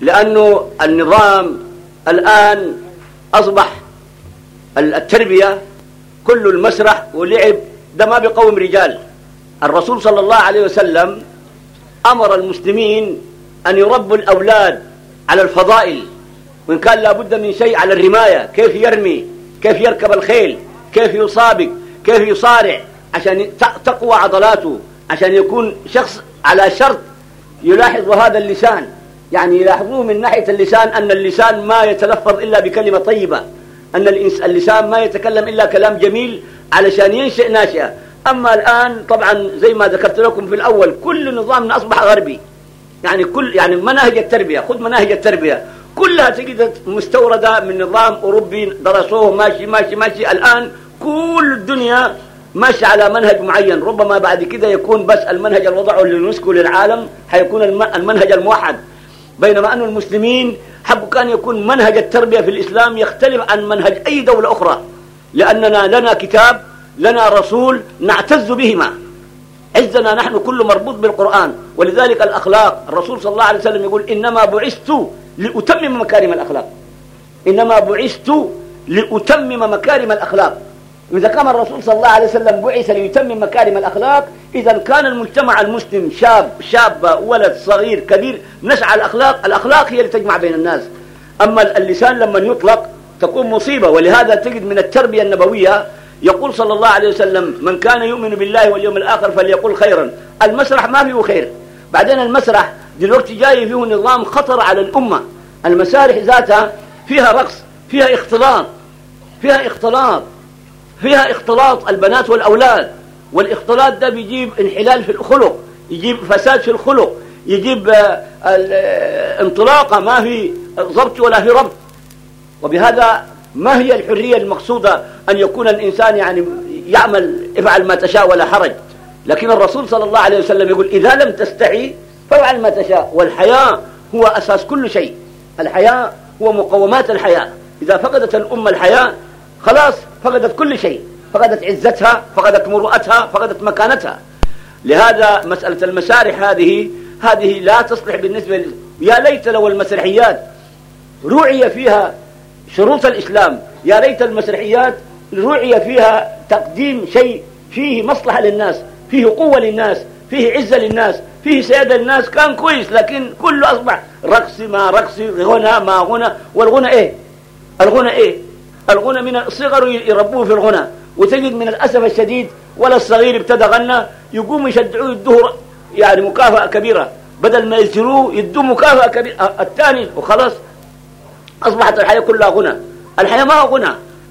B: لأنه النظام الآن أصبح التربية كل المسرح ولعب ده ما بقوم رجال الرسول صلى الله عليه وسلم أمر المسلمين أن يربوا الأولاد على الفضائل وإن كان لابد من شيء على الرماية كيف يرمي كيف يركب الخيل كيف يسابق كيف يصارع عشان تقوى عضلاته عشان يكون شخص على شرط يلاحظ هذا اللسان يعني يلاحظوه من ناحية اللسان أن اللسان ما يتلفظ إلا بكلمة طيبة أن اللسان ما يتكلم إلا كلام جميل علشان ينشئ ناشئة أما الآن طبعا زي ما ذكرت لكم في الأول كل نظامنا أصبح غربي يعني كل يعني مناهج التربية خذ مناهج التربية كلها تجد مستوردة من نظام أوروبي درسوه ماشي ماشي ماشي الآن كل الدنيا ماشي على منهج معين ربما بعد كده يكون بس المنهج الوضع لليونسكو للعالم حيكون المنهج الموحد بينما أن المسلمين حبوا كان يكون منهج التربية في الإسلام يختلف عن منهج أي دولة أخرى لأننا لنا كتاب لنا رسول نعتز بهما عزنا نحن كل مربوط بالقرآن ولذلك الأخلاق الرسول صلى الله عليه وسلم يقول إنما بعثت لأتمم مكارم الأخلاق إنما بعثت لأتمم مكارم الأخلاق وإذا كان الرسول صلى الله عليه وسلم بعث ليتمم مكارم الأخلاق إذا كان المجتمع المسلم شاب شابة ولد صغير كبير نسعى الأخلاق الأخلاق هي اللي تجمع بين الناس أما اللسان لما يطلق تكون مصيبة ولهذا تجد من التربية النبوية يقول صلى الله عليه وسلم من كان يؤمن بالله واليوم الآخر فليقول خيرا المسرح ما فيه خير بعدين المسرح دلوقتي جاي فيه نظام خطر على الأمة المسارح ذاتها فيها رقص فيها اختلاط فيها اختلاط فيها اختلاط البنات والأولاد والاختلاط ده بيجيب انحلال في الخلق يجيب فساد في الخلق يجيب آه، آه، انطلاقة ما في ضبط ولا في ربط وبهذا ما هي الحرية المقصودة أن يكون الإنسان يعني يعمل افعل ما تشاء ولا حرج لكن الرسول صلى الله عليه وسلم يقول إذا لم تستعي فافعل ما تشاء والحياة هو أساس كل شيء الحياة هو مقومات الحياة إذا فقدت الأمة الحياة خلاص فقدت كل شيء فقدت عزتها فقدت مروءتها فقدت مكانتها لهذا مسألة المسارح هذه هذه لا تصلح بالنسبة يا ليت لو المسرحيات روعي فيها شروط الإسلام يا ريت المسرحيات رعي فيها تقديم شيء فيه مصلحة للناس فيه قوة للناس فيه عزة للناس فيه سيادة للناس كان كويس لكن كله أصبح رقص ما رقص غنى ما غنى والغنى إيه الغنى إيه الغنى من الصغر يربوه في الغنى وتجد من الأسف الشديد ولا الصغير ابتدى غنى يقوم يشجعوه الدهر يعني مكافأة كبيرة بدل ما يزروه يدوه مكافأة كبيرة الثاني وخلاص أصبحت الحياة كلها غنى الحياة ما هو غنى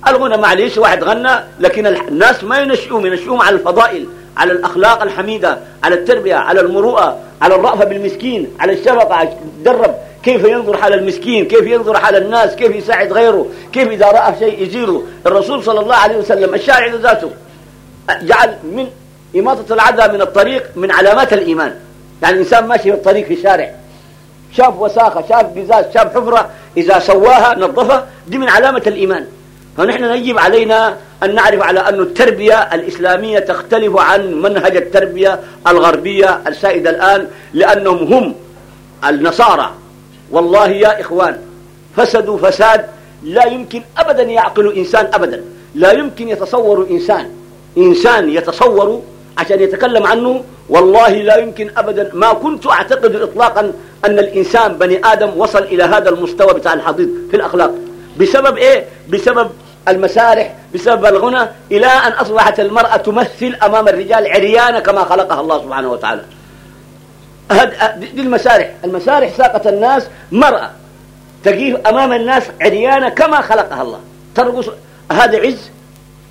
B: الغنى معليش واحد غنى لكن الناس ما ينشئوهم ينشئوهم على الفضائل على الأخلاق الحميدة على التربية على المروءة على الرأفة بالمسكين على الشفقة تدرب كيف ينظر حال المسكين كيف ينظر حال الناس كيف يساعد غيره كيف إذا رأى شيء يزيله الرسول صلى الله عليه وسلم الشاعر ذاته جعل من إماطة العذى من الطريق من علامات الإيمان يعني الإنسان ماشي في الطريق في الشارع شاف وساخة شاف بزاز شاف حفرة إذا سواها نظفها دي من علامة الإيمان فنحن يجب علينا أن نعرف على أن التربية الإسلامية تختلف عن منهج التربية الغربية السائدة الآن لأنهم هم النصارى والله يا إخوان فسدوا فساد لا يمكن أبدا يعقل إنسان أبدا لا يمكن يتصور إنسان إنسان يتصور عشان يتكلم عنه والله لا يمكن أبدا ما كنت أعتقد إطلاقا أن الإنسان بني آدم وصل إلى هذا المستوى بتاع الحضيض في الأخلاق بسبب إيه؟ بسبب المسارح بسبب الغنى إلى أن أصبحت المرأة تمثل أمام الرجال عريانة كما خلقها الله سبحانه وتعالى دي المسارح المسارح ساقت الناس مرأة تجيه أمام الناس عريانة كما خلقها الله ترقص هذا عز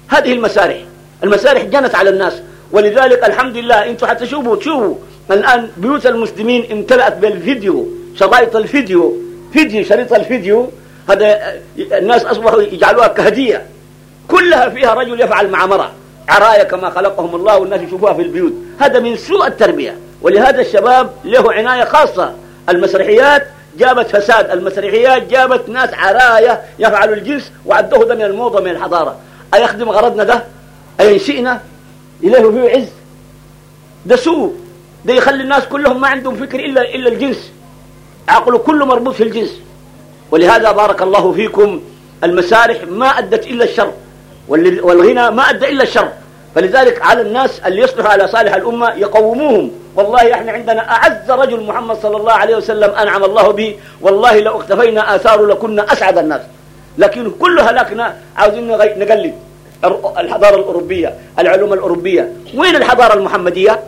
B: هذه المسارح المسارح جنت على الناس ولذلك الحمد لله انتم حتى شوفوا شوفوا الآن بيوت المسلمين امتلأت بالفيديو شرائط الفيديو فيديو شريط الفيديو هذا الناس أصبحوا يجعلوها كهدية كلها فيها رجل يفعل مع مرأة عرايا كما خلقهم الله والناس يشوفوها في البيوت هذا من سوء التربية ولهذا الشباب له عناية خاصة المسرحيات جابت فساد المسرحيات جابت ناس عرايا يفعلوا الجنس وعدوه ده من الموضة من الحضارة أيخدم غرضنا ده أينشئنا إله فيه عز ده سوء ده يخلي الناس كلهم ما عندهم فكر إلا, إلا الجنس عقله كله مربوط في الجنس ولهذا بارك الله فيكم المسارح ما أدت إلا الشر والغنى ما أدى إلا الشر فلذلك على الناس اللي يصلح على صالح الأمة يقوموهم والله احنا عندنا أعز رجل محمد صلى الله عليه وسلم أنعم الله به والله لو اختفينا آثاره لكنا أسعد الناس لكن كل هلاكنا عاوزين نقلد الحضارة الأوروبية العلوم الأوروبية وين الحضارة المحمدية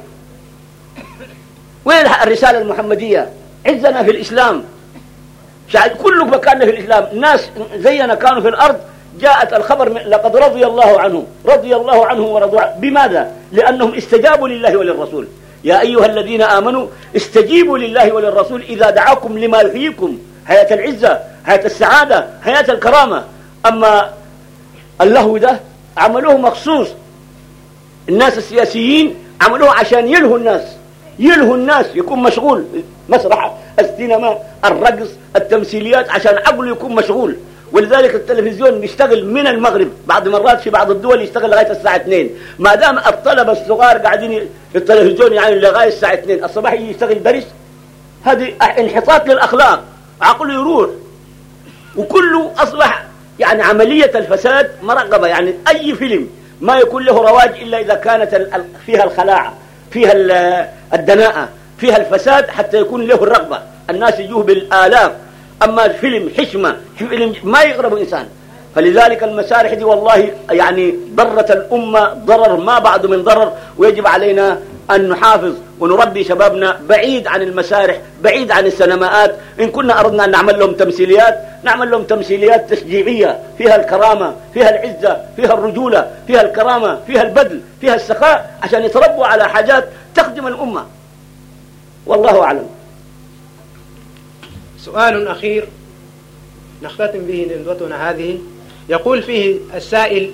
B: وين الرسالة المحمدية عزنا في الإسلام كل مكاننا في الإسلام ناس زينا كانوا في الأرض جاءت الخبر لقد رضي الله عنهم رضي الله عنهم ورضوا عنه بماذا؟ لأنهم استجابوا لله وللرسول يا أيها الذين آمنوا استجيبوا لله وللرسول إذا دعاكم لما فيكم حياة العزة حياة السعادة حياة الكرامة أما اللهو ده عملوه مخصوص الناس السياسيين عملوه عشان يلهوا الناس يلهوا الناس يكون مشغول مسرح السينما الرقص التمثيليات عشان عقله يكون مشغول ولذلك التلفزيون بيشتغل من المغرب بعض مرات في بعض الدول يشتغل لغايه الساعه 2 ما دام الطلبه الصغار قاعدين التلفزيون يعني لغايه الساعه 2 الصباح يشتغل درس هذه انحطاط للاخلاق عقله يروح وكله اصبح يعني عملية الفساد مرغبة يعني أي فيلم ما يكون له رواج إلا إذا كانت فيها الخلاعة فيها الدناءة فيها الفساد حتى يكون له الرغبة الناس يجوه بالآلاف أما الفيلم حشمة فيلم ما يغرب إنسان فلذلك المسارح دي والله يعني ضرت الأمة ضرر ما بعد من ضرر ويجب علينا أن نحافظ ونربي شبابنا بعيد عن المسارح بعيد عن السينمائات إن كنا أردنا أن نعمل لهم تمثيليات نعمل لهم تمثيليات تشجيعية فيها الكرامة فيها العزة فيها الرجولة فيها الكرامة فيها البذل فيها السخاء عشان يتربوا على حاجات
A: تخدم الأمة والله أعلم سؤال أخير نختتم به ندوتنا هذه يقول فيه السائل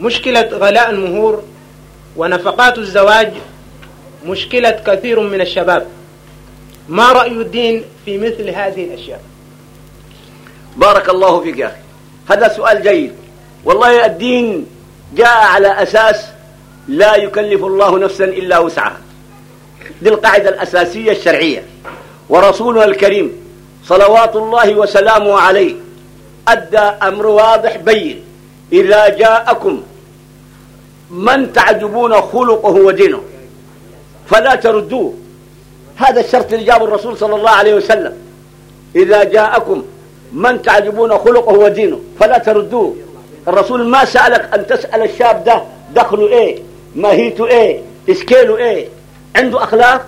A: مشكلة غلاء المهور ونفقات الزواج مشكلة كثير من الشباب ما رأي الدين في مثل هذه الأشياء
B: بارك الله فيك يا أخي هذا سؤال جيد والله الدين جاء على أساس لا يكلف الله نفسا إلا وسعها دي القاعدة الأساسية الشرعية ورسولنا الكريم صلوات الله وسلامه عليه أدى أمر واضح بين إذا جاءكم من تعجبون خلقه ودينه فلا تردوه هذا الشرط اللي جابه الرسول صلى الله عليه وسلم إذا جاءكم من تعجبون خلقه ودينه فلا تردوه الرسول ما سألك أن تسأل الشاب ده دخله إيه ماهيته إيه إسكيله إيه عنده أخلاق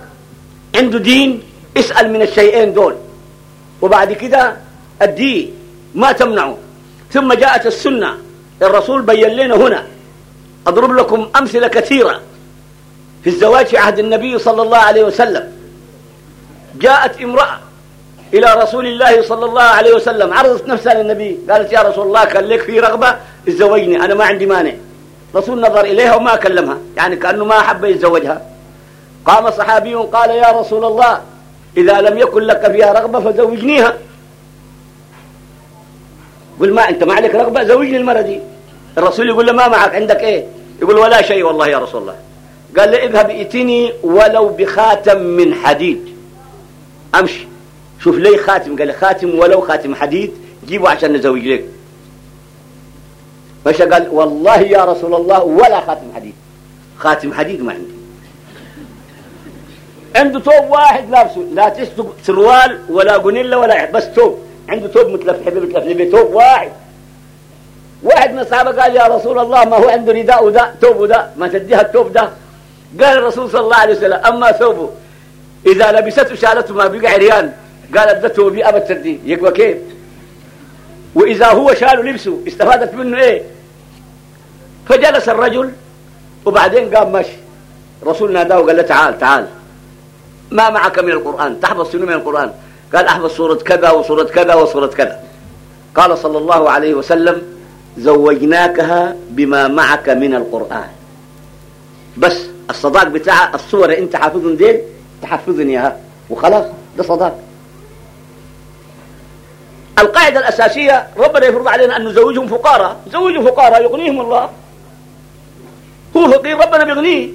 B: عنده دين اسأل من الشيئين دول وبعد كده الدين ما تمنعه ثم جاءت السنة الرسول بين لنا هنا أضرب لكم أمثلة كثيرة في الزواج في عهد النبي صلى الله عليه وسلم جاءت امرأة إلى رسول الله صلى الله عليه وسلم عرضت نفسها للنبي قالت يا رسول الله كان لك في رغبة اتزوجني أنا ما عندي مانع رسول نظر إليها وما كلمها يعني كأنه ما أحب يتزوجها قام صحابي قال يا رسول الله إذا لم يكن لك فيها رغبة فزوجنيها قل ما أنت ما عليك رغبة زوجني المرة دي الرسول يقول له ما معك عندك ايه يقول ولا شيء والله يا رسول الله قال له اذهب ائتني ولو بخاتم من حديد امشي شوف لي خاتم قال لي خاتم ولو خاتم حديد جيبه عشان نزوج لك فش قال والله يا رسول الله ولا خاتم حديد خاتم حديد ما عندي عنده ثوب واحد لابسه لا تسلق سروال ولا قنيله ولا بس ثوب عنده ثوب متلفح بمتلفح ثوب واحد واحد من الصحابة قال يا رسول الله ما هو عنده رداء وده ثوب وده ما تديها الثوب ده قال الرسول صلى الله عليه وسلم أما ثوبه إذا لبسته شالته ما بقى عريان قال ده توبي أبد ترديه يقوى كيف وإذا هو شال لبسه استفادت منه إيه فجلس الرجل وبعدين قام مشي رسولنا ده وقال له تعال تعال ما معك من القرآن تحفظ شنو من القرآن قال أحفظ سورة كذا وسورة كذا وسورة كذا قال صلى الله عليه وسلم زوجناكها بما معك من القرآن بس الصداق بتاع الصور انت حافظهم ديل تحفظني اياها وخلاص ده صداق القاعدة الأساسية ربنا يفرض علينا أن نزوجهم فقراء زوجوا فقراء يغنيهم الله هو فقير ربنا بيغنيه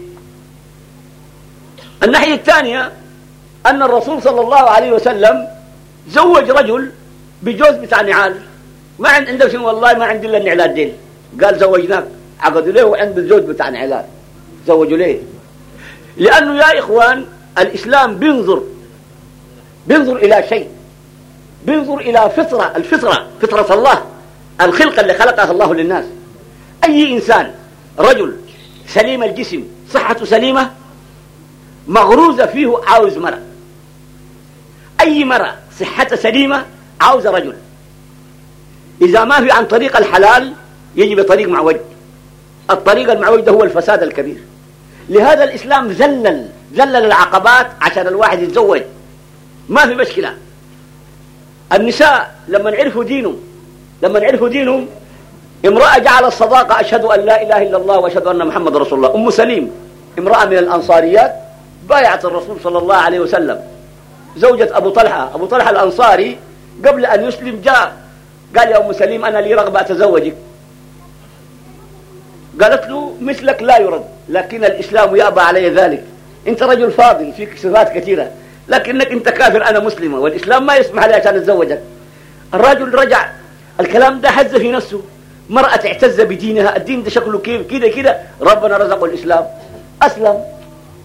B: الناحية الثانية أن الرسول صلى الله عليه وسلم زوج رجل بجوز بتاع نعال ما عند عنده شنو والله ما عندي الا النعلات دين قال زوجناك عقدوا له وعند الزوج بتاع نعلات زوجوا ليه لانه يا اخوان الاسلام بينظر بينظر الى شيء بينظر الى فطره الفطره فطره الله الخلقه اللي خلقها الله للناس اي انسان رجل سليم الجسم صحته سليمه مغروزه فيه عاوز مرأة أي مرأة صحتها سليمة عاوزة رجل إذا ما في عن طريق الحلال يجي بطريق معوج الطريق المعوج ده هو الفساد الكبير لهذا الإسلام ذلل ذلل العقبات عشان الواحد يتزوج ما في مشكلة النساء لما عرفوا دينهم لما عرفوا دينهم امرأة جعل الصداقة أشهد أن لا إله إلا الله وأشهد أن محمد رسول الله أم سليم امرأة من الأنصاريات بايعت الرسول صلى الله عليه وسلم زوجة أبو طلحة أبو طلحة الأنصاري قبل أن يسلم جاء قال يا أم سليم أنا لي رغبة أتزوجك قالت له مثلك لا يرد لكن الإسلام يأبى علي ذلك أنت رجل فاضل فيك صفات كثيرة لكنك أنت كافر أنا مسلمة والإسلام ما يسمح لي عشان أتزوجك الرجل رجع الكلام ده هز في نفسه مرأة اعتز بدينها الدين ده شكله كيف كده كده ربنا رزقه الإسلام أسلم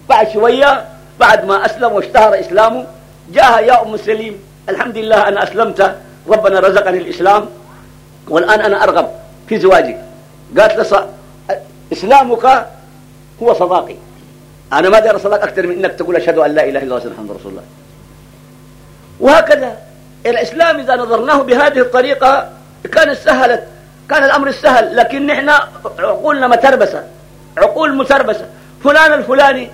B: بعد شوية بعد ما أسلم واشتهر إسلامه جاء يا أم سليم الحمد لله أنا أسلمت ربنا رزقني الإسلام والآن أنا أرغب في زواجي قالت له إسلامك هو صداقي أنا ما ادري صداق أكثر من أنك تقول أشهد أن لا إله إلا الله محمد رسول الله وهكذا الإسلام إذا نظرناه بهذه الطريقة كان سهلت كان الأمر السهل لكن نحن عقولنا متربسة عقول متربسة فلان الفلاني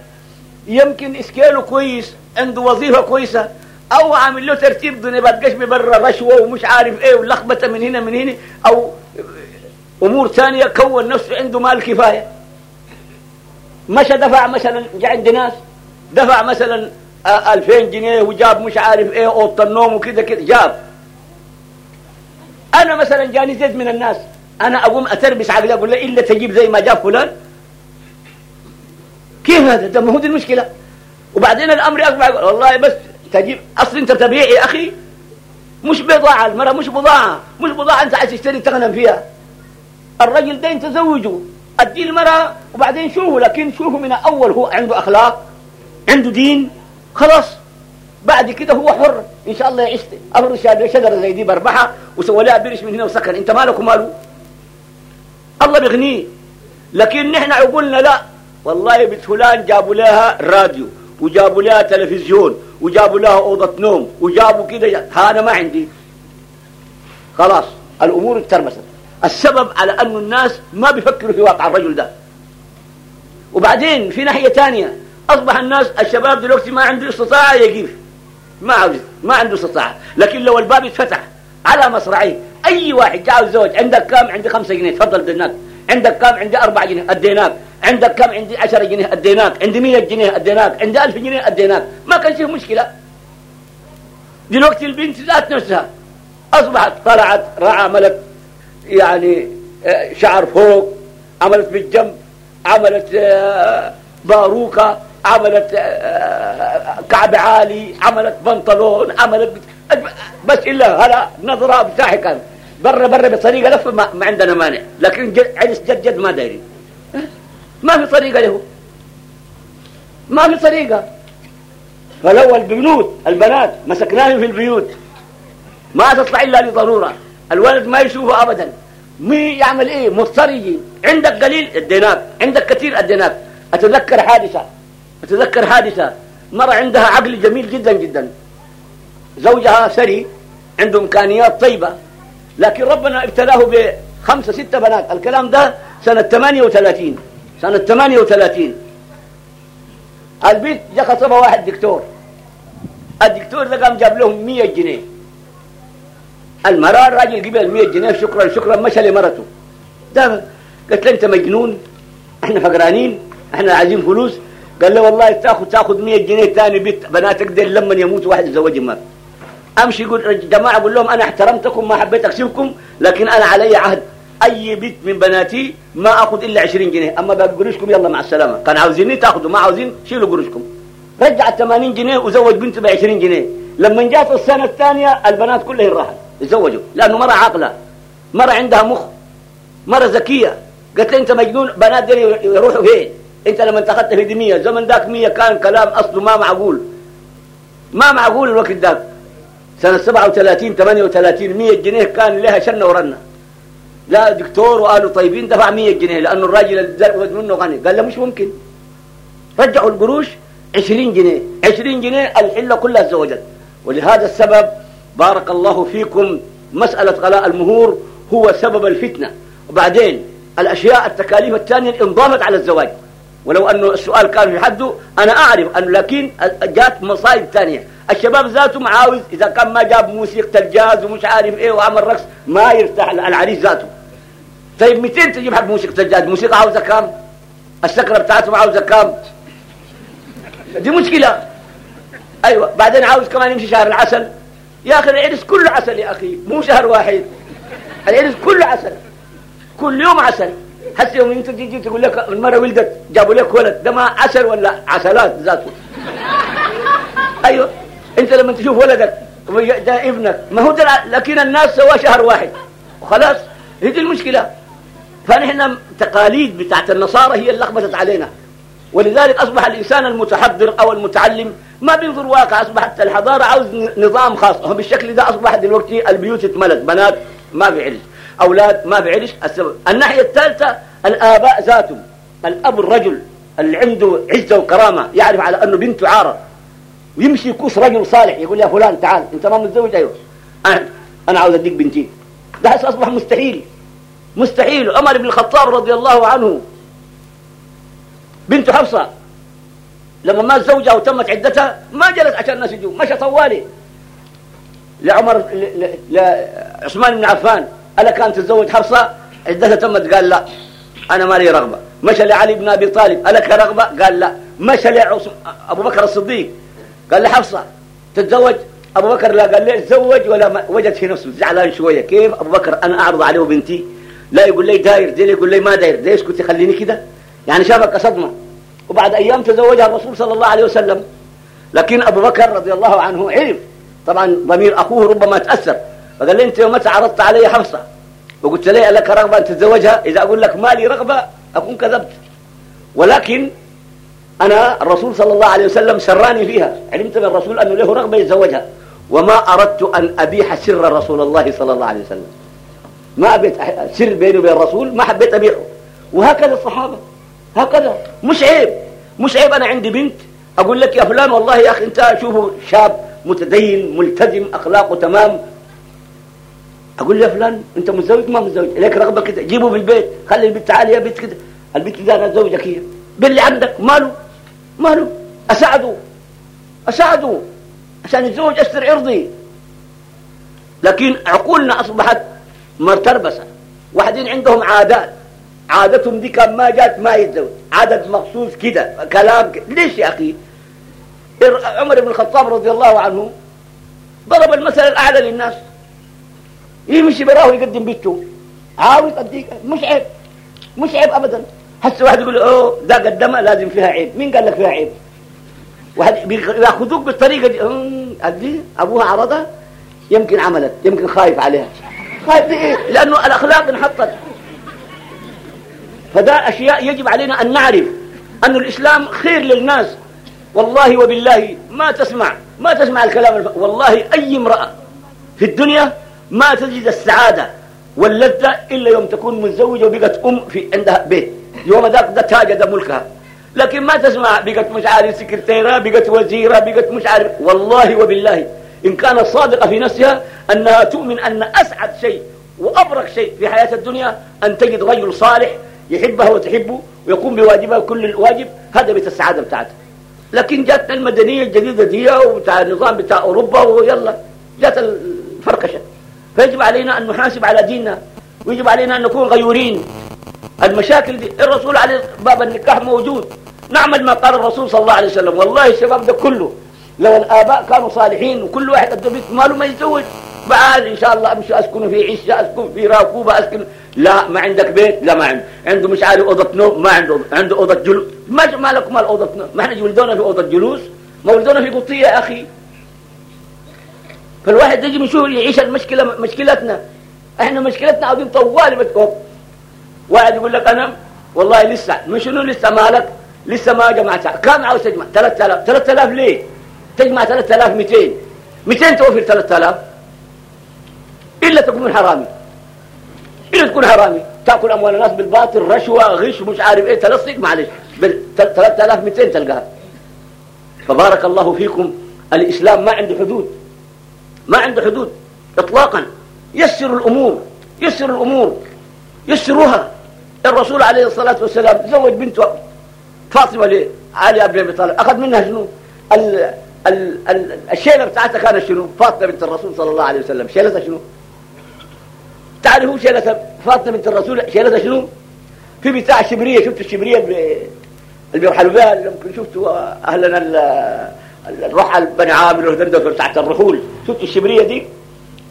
B: يمكن إسكيله كويس عنده وظيفة كويسة او عامل له ترتيب ده نبات قشم برا رشوه ومش عارف ايه ولخبطه من هنا من هنا او امور ثانيه كون نفسه عنده مال كفايه مشى دفع مثلا جاء عند ناس دفع مثلا 2000 آه، جنيه وجاب مش عارف ايه اوضه النوم وكذا كذا جاب انا مثلا جاني زيد من الناس انا اقوم اتربس عقلي اقول له الا تجيب زي ما جاب فلان كيف هذا ده ما هو دي المشكله وبعدين الامر اقبع والله بس تجيب اصل انت تبيع يا اخي مش بضاعه المراه مش بضاعه مش بضاعه انت عايز تشتري تغنم فيها الرجل ده انت زوجه اديه المراه وبعدين شوفه لكن شوفه من اول هو عنده اخلاق عنده دين خلاص بعد كده هو حر ان شاء الله يعيش امر شجره زي دي بربحها وسوى لها برش من هنا وسكن انت مالك وماله الله بيغنيه لكن نحن عقولنا لا والله بنت فلان جابوا لها راديو وجابوا لها تلفزيون وجابوا لها اوضه نوم وجابوا كده هذا ما عندي خلاص الامور اترمست السبب على انه الناس ما بيفكروا في واقع الرجل ده وبعدين في ناحيه ثانيه اصبح الناس الشباب دلوقتي ما عنده استطاعه يقيف ما عاوز ما عنده استطاعه لكن لو الباب اتفتح على مصرعيه اي واحد جاء الزوج عندك كام عندي خمسة جنيه تفضل بدناك عندك كام عندي أربعة جنيه اديناك عندك كم عندي 10 جنيه اديناك عندي 100 جنيه اديناك عندي 1000 جنيه اديناك ما كان فيه مشكله دلوقتي البنت ذات نفسها اصبحت طلعت عملت يعني آه، شعر فوق عملت بالجنب عملت آه، باروكه عملت آه، كعب عالي عملت بنطلون عملت بس الا هلا نظره بتاعي برا برا بطريقه لف ما, ما عندنا مانع لكن عرس جد جد ما دايرين ما في طريقة له ما في طريقة فالأول بنود البنات مسكناهم في البيوت ما تطلع إلا لضرورة الولد ما يشوفه أبدا مي يعمل إيه مضطر يجي عندك قليل اديناك عندك كثير اديناك أتذكر حادثة أتذكر حادثة مرة عندها عقل جميل جدا جدا زوجها ثري عنده إمكانيات طيبة لكن ربنا ابتلاه بخمسة ستة بنات الكلام ده سنة 38 سنة 38 البيت جا خطبها واحد دكتور الدكتور ده قام جاب لهم 100 جنيه المرار راجل قبل 100 جنيه شكرا شكرا مشى لمرته ده قالت له انت مجنون احنا فقرانين احنا عايزين فلوس قال له والله تاخذ تاخذ 100 جنيه ثاني بيت بناتك دي لما يموت واحد يتزوجهم ما امشي يقول جماعه قول لهم انا احترمتكم ما حبيت اكسبكم لكن انا علي عهد أي بنت من بناتي ما أخذ إلا 20 جنيه أما باقي قروشكم يلا مع السلامة كان عاوزيني تاخذوا ما عاوزين شيلوا قروشكم رجعت 80 جنيه وزوج بنته ب 20 جنيه لما جات السنة الثانية البنات كلهن راحت تزوجوا لأنه مرة عاقلة مرة عندها مخ مرة ذكية قالت لي أنت مجنون بنات دي يروحوا فين أنت لما انتقدت في دي 100 زمن ذاك 100 كان كلام أصله ما معقول ما معقول الوقت ذاك سنة 37 38 100 جنيه كان لها شنة ورنة لا دكتور وقالوا طيبين دفع 100 جنيه لانه الراجل اللي منه غني قال له مش ممكن رجعوا القروش 20 جنيه 20 جنيه الحله كلها تزوجت ولهذا السبب بارك الله فيكم مساله غلاء المهور هو سبب الفتنه وبعدين الاشياء التكاليف الثانيه انضمت على الزواج ولو انه السؤال كان في حده انا اعرف انه لكن جات مصائب ثانيه الشباب ذاتهم عاوز اذا كان ما جاب موسيقى الجاز ومش عارف ايه وعمل رقص ما يرتاح العريس ذاته طيب 200 تجيب حق موسيقى سجاد موسيقى عاوزه كام السكره بتاعتهم عاوزه كام دي مشكله ايوه بعدين عاوز كمان يمشي شهر العسل يا اخي العرس كله عسل يا اخي مو شهر واحد العرس كله عسل كل يوم عسل حتى يوم انت تجي تقول لك المره ولدت جابوا لك ولد ده ما عسل ولا عسلات ذاته ايوه انت لما تشوف ولدك ده ابنك ما هو ده لكن الناس سواه شهر واحد وخلاص هذه المشكله فنحن تقاليد بتاعت النصارى هي اللي لخبطت علينا ولذلك أصبح الإنسان المتحضر أو المتعلم ما بينظر واقع أصبحت الحضارة عاوز نظام خاص هم بالشكل ده أصبح دلوقتي البيوت اتملت بنات ما في علش أولاد ما في علش السبب الناحية الثالثة الآباء ذاتهم الأب الرجل اللي عنده عزة وكرامة يعرف على أنه بنته عارة ويمشي يكوش رجل صالح يقول يا فلان تعال أنت ما متزوج أيوه أنا, أنا عاوز أديك بنتي ده أصبح مستحيل مستحيل عمر بن الخطاب رضي الله عنه بنت حفصة لما مات زوجها وتمت عدتها ما جلس عشان الناس يجوا مشى طوالي لعمر لعثمان بن عفان ألا كان تتزوج حفصة عدتها تمت قال لا أنا ما لي رغبة مشى لعلي بن أبي طالب ألك رغبة قال لا مشى لأبو بكر الصديق قال لحفصة تتزوج أبو بكر لا قال لي تزوج ولا وجد في نفسه زعلان شوية كيف أبو بكر أنا أعرض عليه بنتي لا يقول لي داير دي يقول لي ما داير ده اسكت خليني كده يعني شافك صدمه وبعد ايام تزوجها الرسول صلى الله عليه وسلم لكن ابو بكر رضي الله عنه علم طبعا ضمير اخوه ربما تاثر فقال لي انت يوم تعرضت علي حفصه وقلت لي لك رغبه ان تتزوجها اذا اقول لك ما لي رغبه اكون كذبت ولكن انا الرسول صلى الله عليه وسلم سراني فيها علمت من الرسول انه له رغبه يتزوجها وما اردت ان ابيح سر رسول الله صلى الله عليه وسلم ما أبيت سر بيني وبين الرسول ما حبيت أبيعه وهكذا الصحابة هكذا مش عيب مش عيب أنا عندي بنت أقول لك يا فلان والله يا أخي أنت شوفه شاب متدين ملتزم أخلاقه تمام أقول يا فلان أنت متزوج ما متزوج لك رغبة كده جيبه في البيت خلي البنت تعالي يا بنت كده البنت دي أنا زوجك هي باللي عندك ماله ماله أساعده أساعده عشان يتزوج أستر عرضي لكن عقولنا أصبحت مرتربسة واحدين عندهم عادات عادتهم دي كان ما جات ما يتزوج عدد مخصوص كده كلام كده ليش يا أخي عمر بن الخطاب رضي الله عنه ضرب المثل الأعلى للناس يمشي براه يقدم بيته عاوز أديك مش عيب مش عيب أبدا هسه واحد يقول أوه ده قدمها لازم فيها عيب مين قال لك فيها عيب واحد بياخذوك بالطريقة دي أمم، أدي أبوها عرضها يمكن عملت يمكن خايف عليها في ايه لانه الاخلاق انحطت فده اشياء يجب علينا ان نعرف ان الاسلام خير للناس والله وبالله ما تسمع ما تسمع الكلام الف... والله اي امراه في الدنيا ما تجد السعاده واللذه الا يوم تكون متزوجه وبقت ام في عندها بيت يوم ذاك ده تاج ده ملكها لكن ما تسمع بقت مش عارف سكرتيره بقت وزيره بقت مش عارف والله وبالله إن كانت صادقة في نفسها أنها تؤمن أن أسعد شيء وأبرك شيء في حياة الدنيا أن تجد رجل صالح يحبها وتحبه ويقوم بواجبها كل الواجب هذا بيت السعادة بتاعتها لكن جاتنا المدنية الجديدة دي وبتاع النظام بتاع أوروبا ويلا جات الفرقشة فيجب علينا أن نحاسب على ديننا ويجب علينا أن نكون غيورين المشاكل دي الرسول عليه باب النكاح موجود نعمل ما قال الرسول صلى الله عليه وسلم والله الشباب ده كله لو الاباء كانوا صالحين وكل واحد ادى بيت ماله ما يتزوج بعد ان شاء الله امشي اسكن في عشه اسكن في راكوبه اسكن لا ما عندك بيت لا ما عنده عنده مش عارف اوضه نوم ما عنده عنده اوضه جلوس ما ما لكم اوضه نوم ما احنا ولدونا في اوضه جلوس ما ولدونا في قطيه يا اخي فالواحد يجي يشوف يعيش المشكله مشكلتنا احنا مشكلتنا عاوزين طوال واحد يقول لك انا والله لسه مش شنو لسه مالك لسه ما جمعت كم عاوز تجمع 3000 3000 ليه تجمع 3200 200 توفر 3000 الا تكون حرامي الا تكون حرامي تاكل اموال الناس بالباطل رشوه غش مش عارف ايه تلصق معلش آلاف 3200 تلقاها فبارك الله فيكم الاسلام ما عنده حدود ما عنده حدود اطلاقا يسر الامور يسر الامور يسرها الرسول عليه الصلاه والسلام تزوج بنته فاطمه ليه علي بن ابي طالب اخذ منها شنو الشيلة بتاعتها كانت شنو فاطمة بنت الرسول صلى الله عليه وسلم شيلتها شنو تعرفوا شيلتها فاطمة بنت الرسول شيلتها شنو في بتاع الشبرية شفت الشبرية اللي بيرحلوا بها يمكن شفتوا أهلنا الرحل بني عامر والهدردة بتاعت الرحول شفتوا الشبرية دي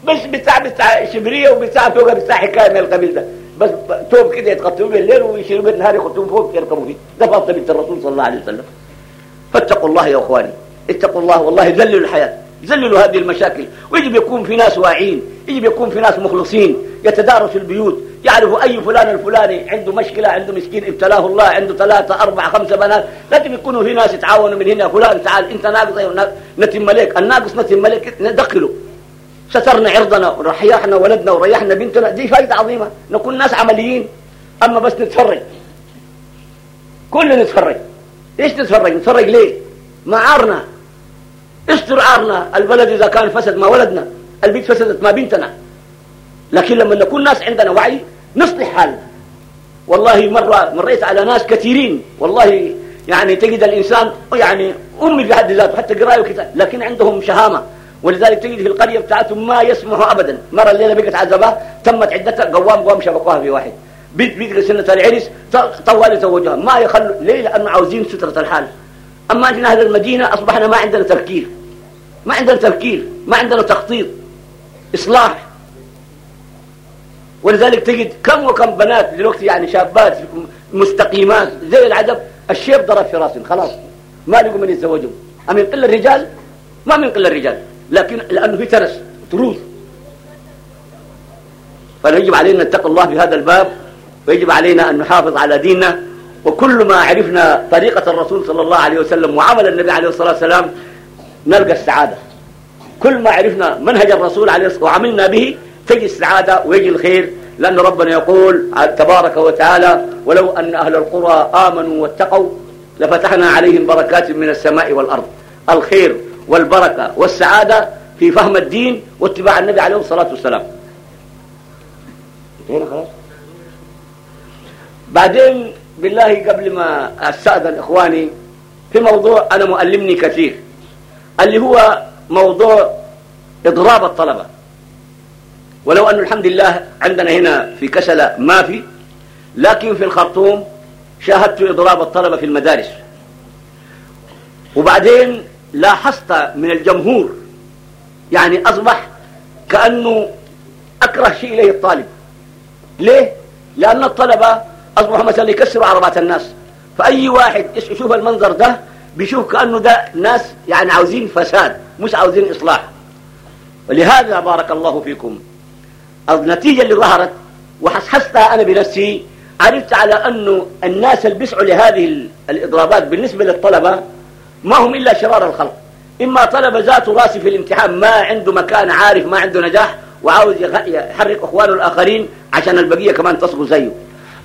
B: بس بتاع بتاع شبرية وبتاع فوقها بتاع حكاية من القبيل ده بس توب كده يتغطوا بالليل ويشيلوا بالنهار يحطوهم فوق يركبوا فيه ده فاطمة بنت الرسول صلى الله عليه وسلم فاتقوا الله يا اخواني اتقوا الله والله ذللوا الحياة ذللوا هذه المشاكل ويجب يكون في ناس واعيين يجب يكون في ناس مخلصين يتدارس البيوت يعرف أي فلان الفلاني عنده مشكلة عنده مسكين ابتلاه الله عنده ثلاثة أربعة خمسة بنات لازم يكونوا في ناس يتعاونوا من هنا فلان تعال أنت ناقص إيه؟ نتم لك الناقص نتم لك ندخله سترنا عرضنا وريحنا ولدنا وريحنا بنتنا دي فائدة عظيمة نكون ناس عمليين أما بس نتفرج كلنا نتفرج ليش نتفرج نتفرج ليه معارنا استر عارنا البلد إذا كان فسد ما ولدنا البيت فسدت ما بنتنا لكن لما نكون ناس عندنا وعي نصلح حالنا والله مرة مريت على ناس كثيرين والله يعني تجد الإنسان يعني أمي في حد ذاته حتى قرايه وكتاب لكن عندهم شهامة ولذلك تجد في القرية بتاعتهم ما يسمحوا أبدا مرة الليلة بقت عزبه تمت عدتها قوام قوام شبكوها في واحد بنت بيدق سنة العرس طوال يتزوجها ما يخلوا ليه لأنه عاوزين سترة الحال أما عندنا أهل المدينة أصبحنا ما عندنا تفكير ما عندنا تفكير ما عندنا تخطيط إصلاح ولذلك تجد كم وكم بنات دلوقتي يعني شابات مستقيمات زي العدب الشيب ضرب في راسهم خلاص ما لقوا من يتزوجهم من قل الرجال ما من قل الرجال لكن لأنه في ترس تروث فيجب علينا ان نتقي الله في هذا الباب ويجب علينا أن نحافظ على ديننا وكل ما عرفنا طريقة الرسول صلى الله عليه وسلم وعمل النبي عليه الصلاة والسلام نلقى السعادة كل ما عرفنا منهج الرسول عليه الصلاة وعملنا به تجي السعادة ويجي الخير لأن ربنا يقول تبارك وتعالى ولو أن أهل القرى آمنوا واتقوا لفتحنا عليهم بركات من السماء والأرض الخير والبركة والسعادة في فهم الدين واتباع النبي عليه الصلاة والسلام بعدين بالله قبل ما أستأذن إخواني في موضوع أنا مؤلمني كثير اللي هو موضوع إضراب الطلبة ولو أن الحمد لله عندنا هنا في كسلة ما في لكن في الخرطوم شاهدت إضراب الطلبة في المدارس وبعدين لاحظت من الجمهور يعني أصبح كأنه أكره شيء إليه الطالب ليه؟ لأن الطلبة أصبحوا مثلا يكسروا عربات الناس فأي واحد يشوف المنظر ده بيشوف كأنه ده ناس يعني عاوزين فساد مش عاوزين إصلاح ولهذا بارك الله فيكم النتيجة اللي ظهرت وحسحستها أنا بنفسي عرفت على أنه الناس اللي بيسعوا لهذه الإضرابات بالنسبة للطلبة ما هم إلا شرار الخلق إما طلب ذاته راسي في الامتحان ما عنده مكان عارف ما عنده نجاح وعاوز يحرك أخوانه الآخرين عشان البقية كمان تصغوا زيه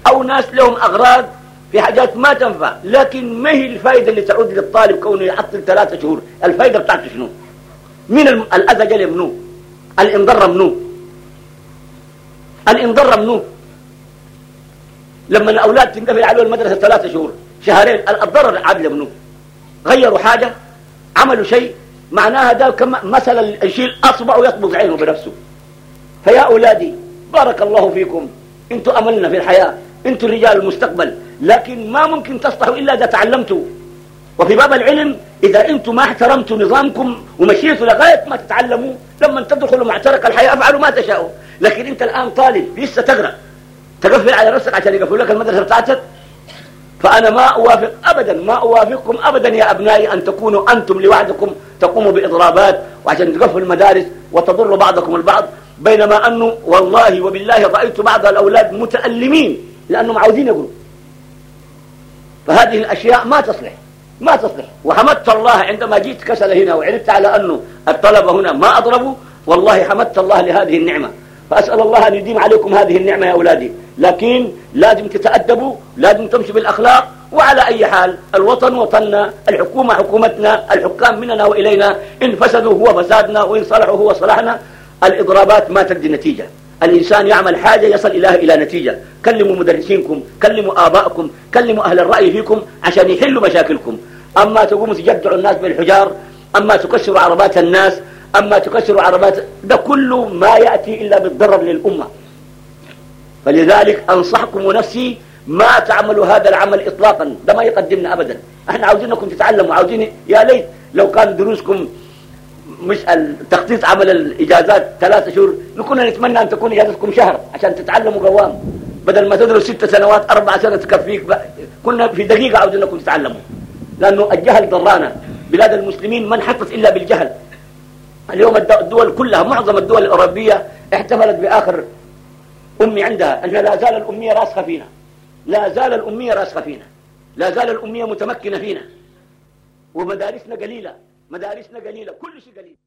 B: أو ناس لهم أغراض في حاجات ما تنفع لكن ما هي الفائدة اللي تعود للطالب كونه يعطل ثلاثة شهور الفائدة بتاعته شنو من الأذى جل منو الانضر منو الانضر منو لما الأولاد تنقفل عليهم المدرسة ثلاثة شهور شهرين الضرر عادل منو غيروا حاجة عملوا شيء معناها ده كما مثلا يشيل أصبع ويطبخ عينه بنفسه فيا أولادي بارك الله فيكم انتم أملنا في الحياة انتوا رجال المستقبل لكن ما ممكن تصلحوا إلا إذا تعلمتوا وفي باب العلم إذا أنتم ما احترمتوا نظامكم ومشيتوا لغاية ما تتعلموا لما تدخلوا معترك الحياة افعلوا ما تشاءوا لكن أنت الآن طالب لسه تقرأ تقفل على نفسك عشان يقفلوا لك المدرسة بتاعتك فأنا ما أوافق أبدا ما أوافقكم أبدا يا أبنائي أن تكونوا أنتم لوحدكم تقوموا بإضرابات وعشان تقفلوا المدارس وتضروا بعضكم البعض بينما أنه والله وبالله رأيت بعض الأولاد متألمين لأنهم عاوزين يقولوا فهذه الأشياء ما تصلح ما تصلح وحمدت الله عندما جيت كسل هنا وعرفت على أنه الطلبة هنا ما أضربوا والله حمدت الله لهذه النعمة فأسأل الله أن يديم عليكم هذه النعمة يا أولادي لكن لازم تتأدبوا لازم تمشوا بالأخلاق وعلى أي حال الوطن وطننا الحكومة حكومتنا الحكام مننا وإلينا إن فسدوا هو فسادنا وإن صلحوا هو صلحنا الإضرابات ما تدي نتيجة الإنسان يعمل حاجة يصل إليها إلى نتيجة كلموا مدرسينكم كلموا آبائكم كلموا أهل الرأي فيكم عشان يحلوا مشاكلكم أما تقوموا تجدعوا الناس بالحجار أما تكسروا عربات الناس أما تكسروا عربات ده كله ما يأتي إلا بالضرر للأمة فلذلك أنصحكم ونفسي ما تعملوا هذا العمل إطلاقا ده ما يقدمنا أبدا احنا عاوزينكم تتعلموا عاوزين يا ليت لو كان دروسكم مش تخطيط عمل الإجازات ثلاثة شهور كنا نتمنى أن تكون إجازتكم شهر عشان تتعلموا قوام بدل ما تدرس ست سنوات أربع سنة تكفيك كنا في دقيقة عاوزين أنكم تتعلموا لأنه الجهل ضرانا بلاد المسلمين ما انحطت إلا بالجهل اليوم الدول كلها معظم الدول الأوروبية احتفلت بآخر أمي عندها أنها لا زال الأمية راسخة فينا لا زال الأمية راسخة فينا لا زال الأمية متمكنة فينا ومدارسنا قليلة مدارسنا قليلة كل شيء قليل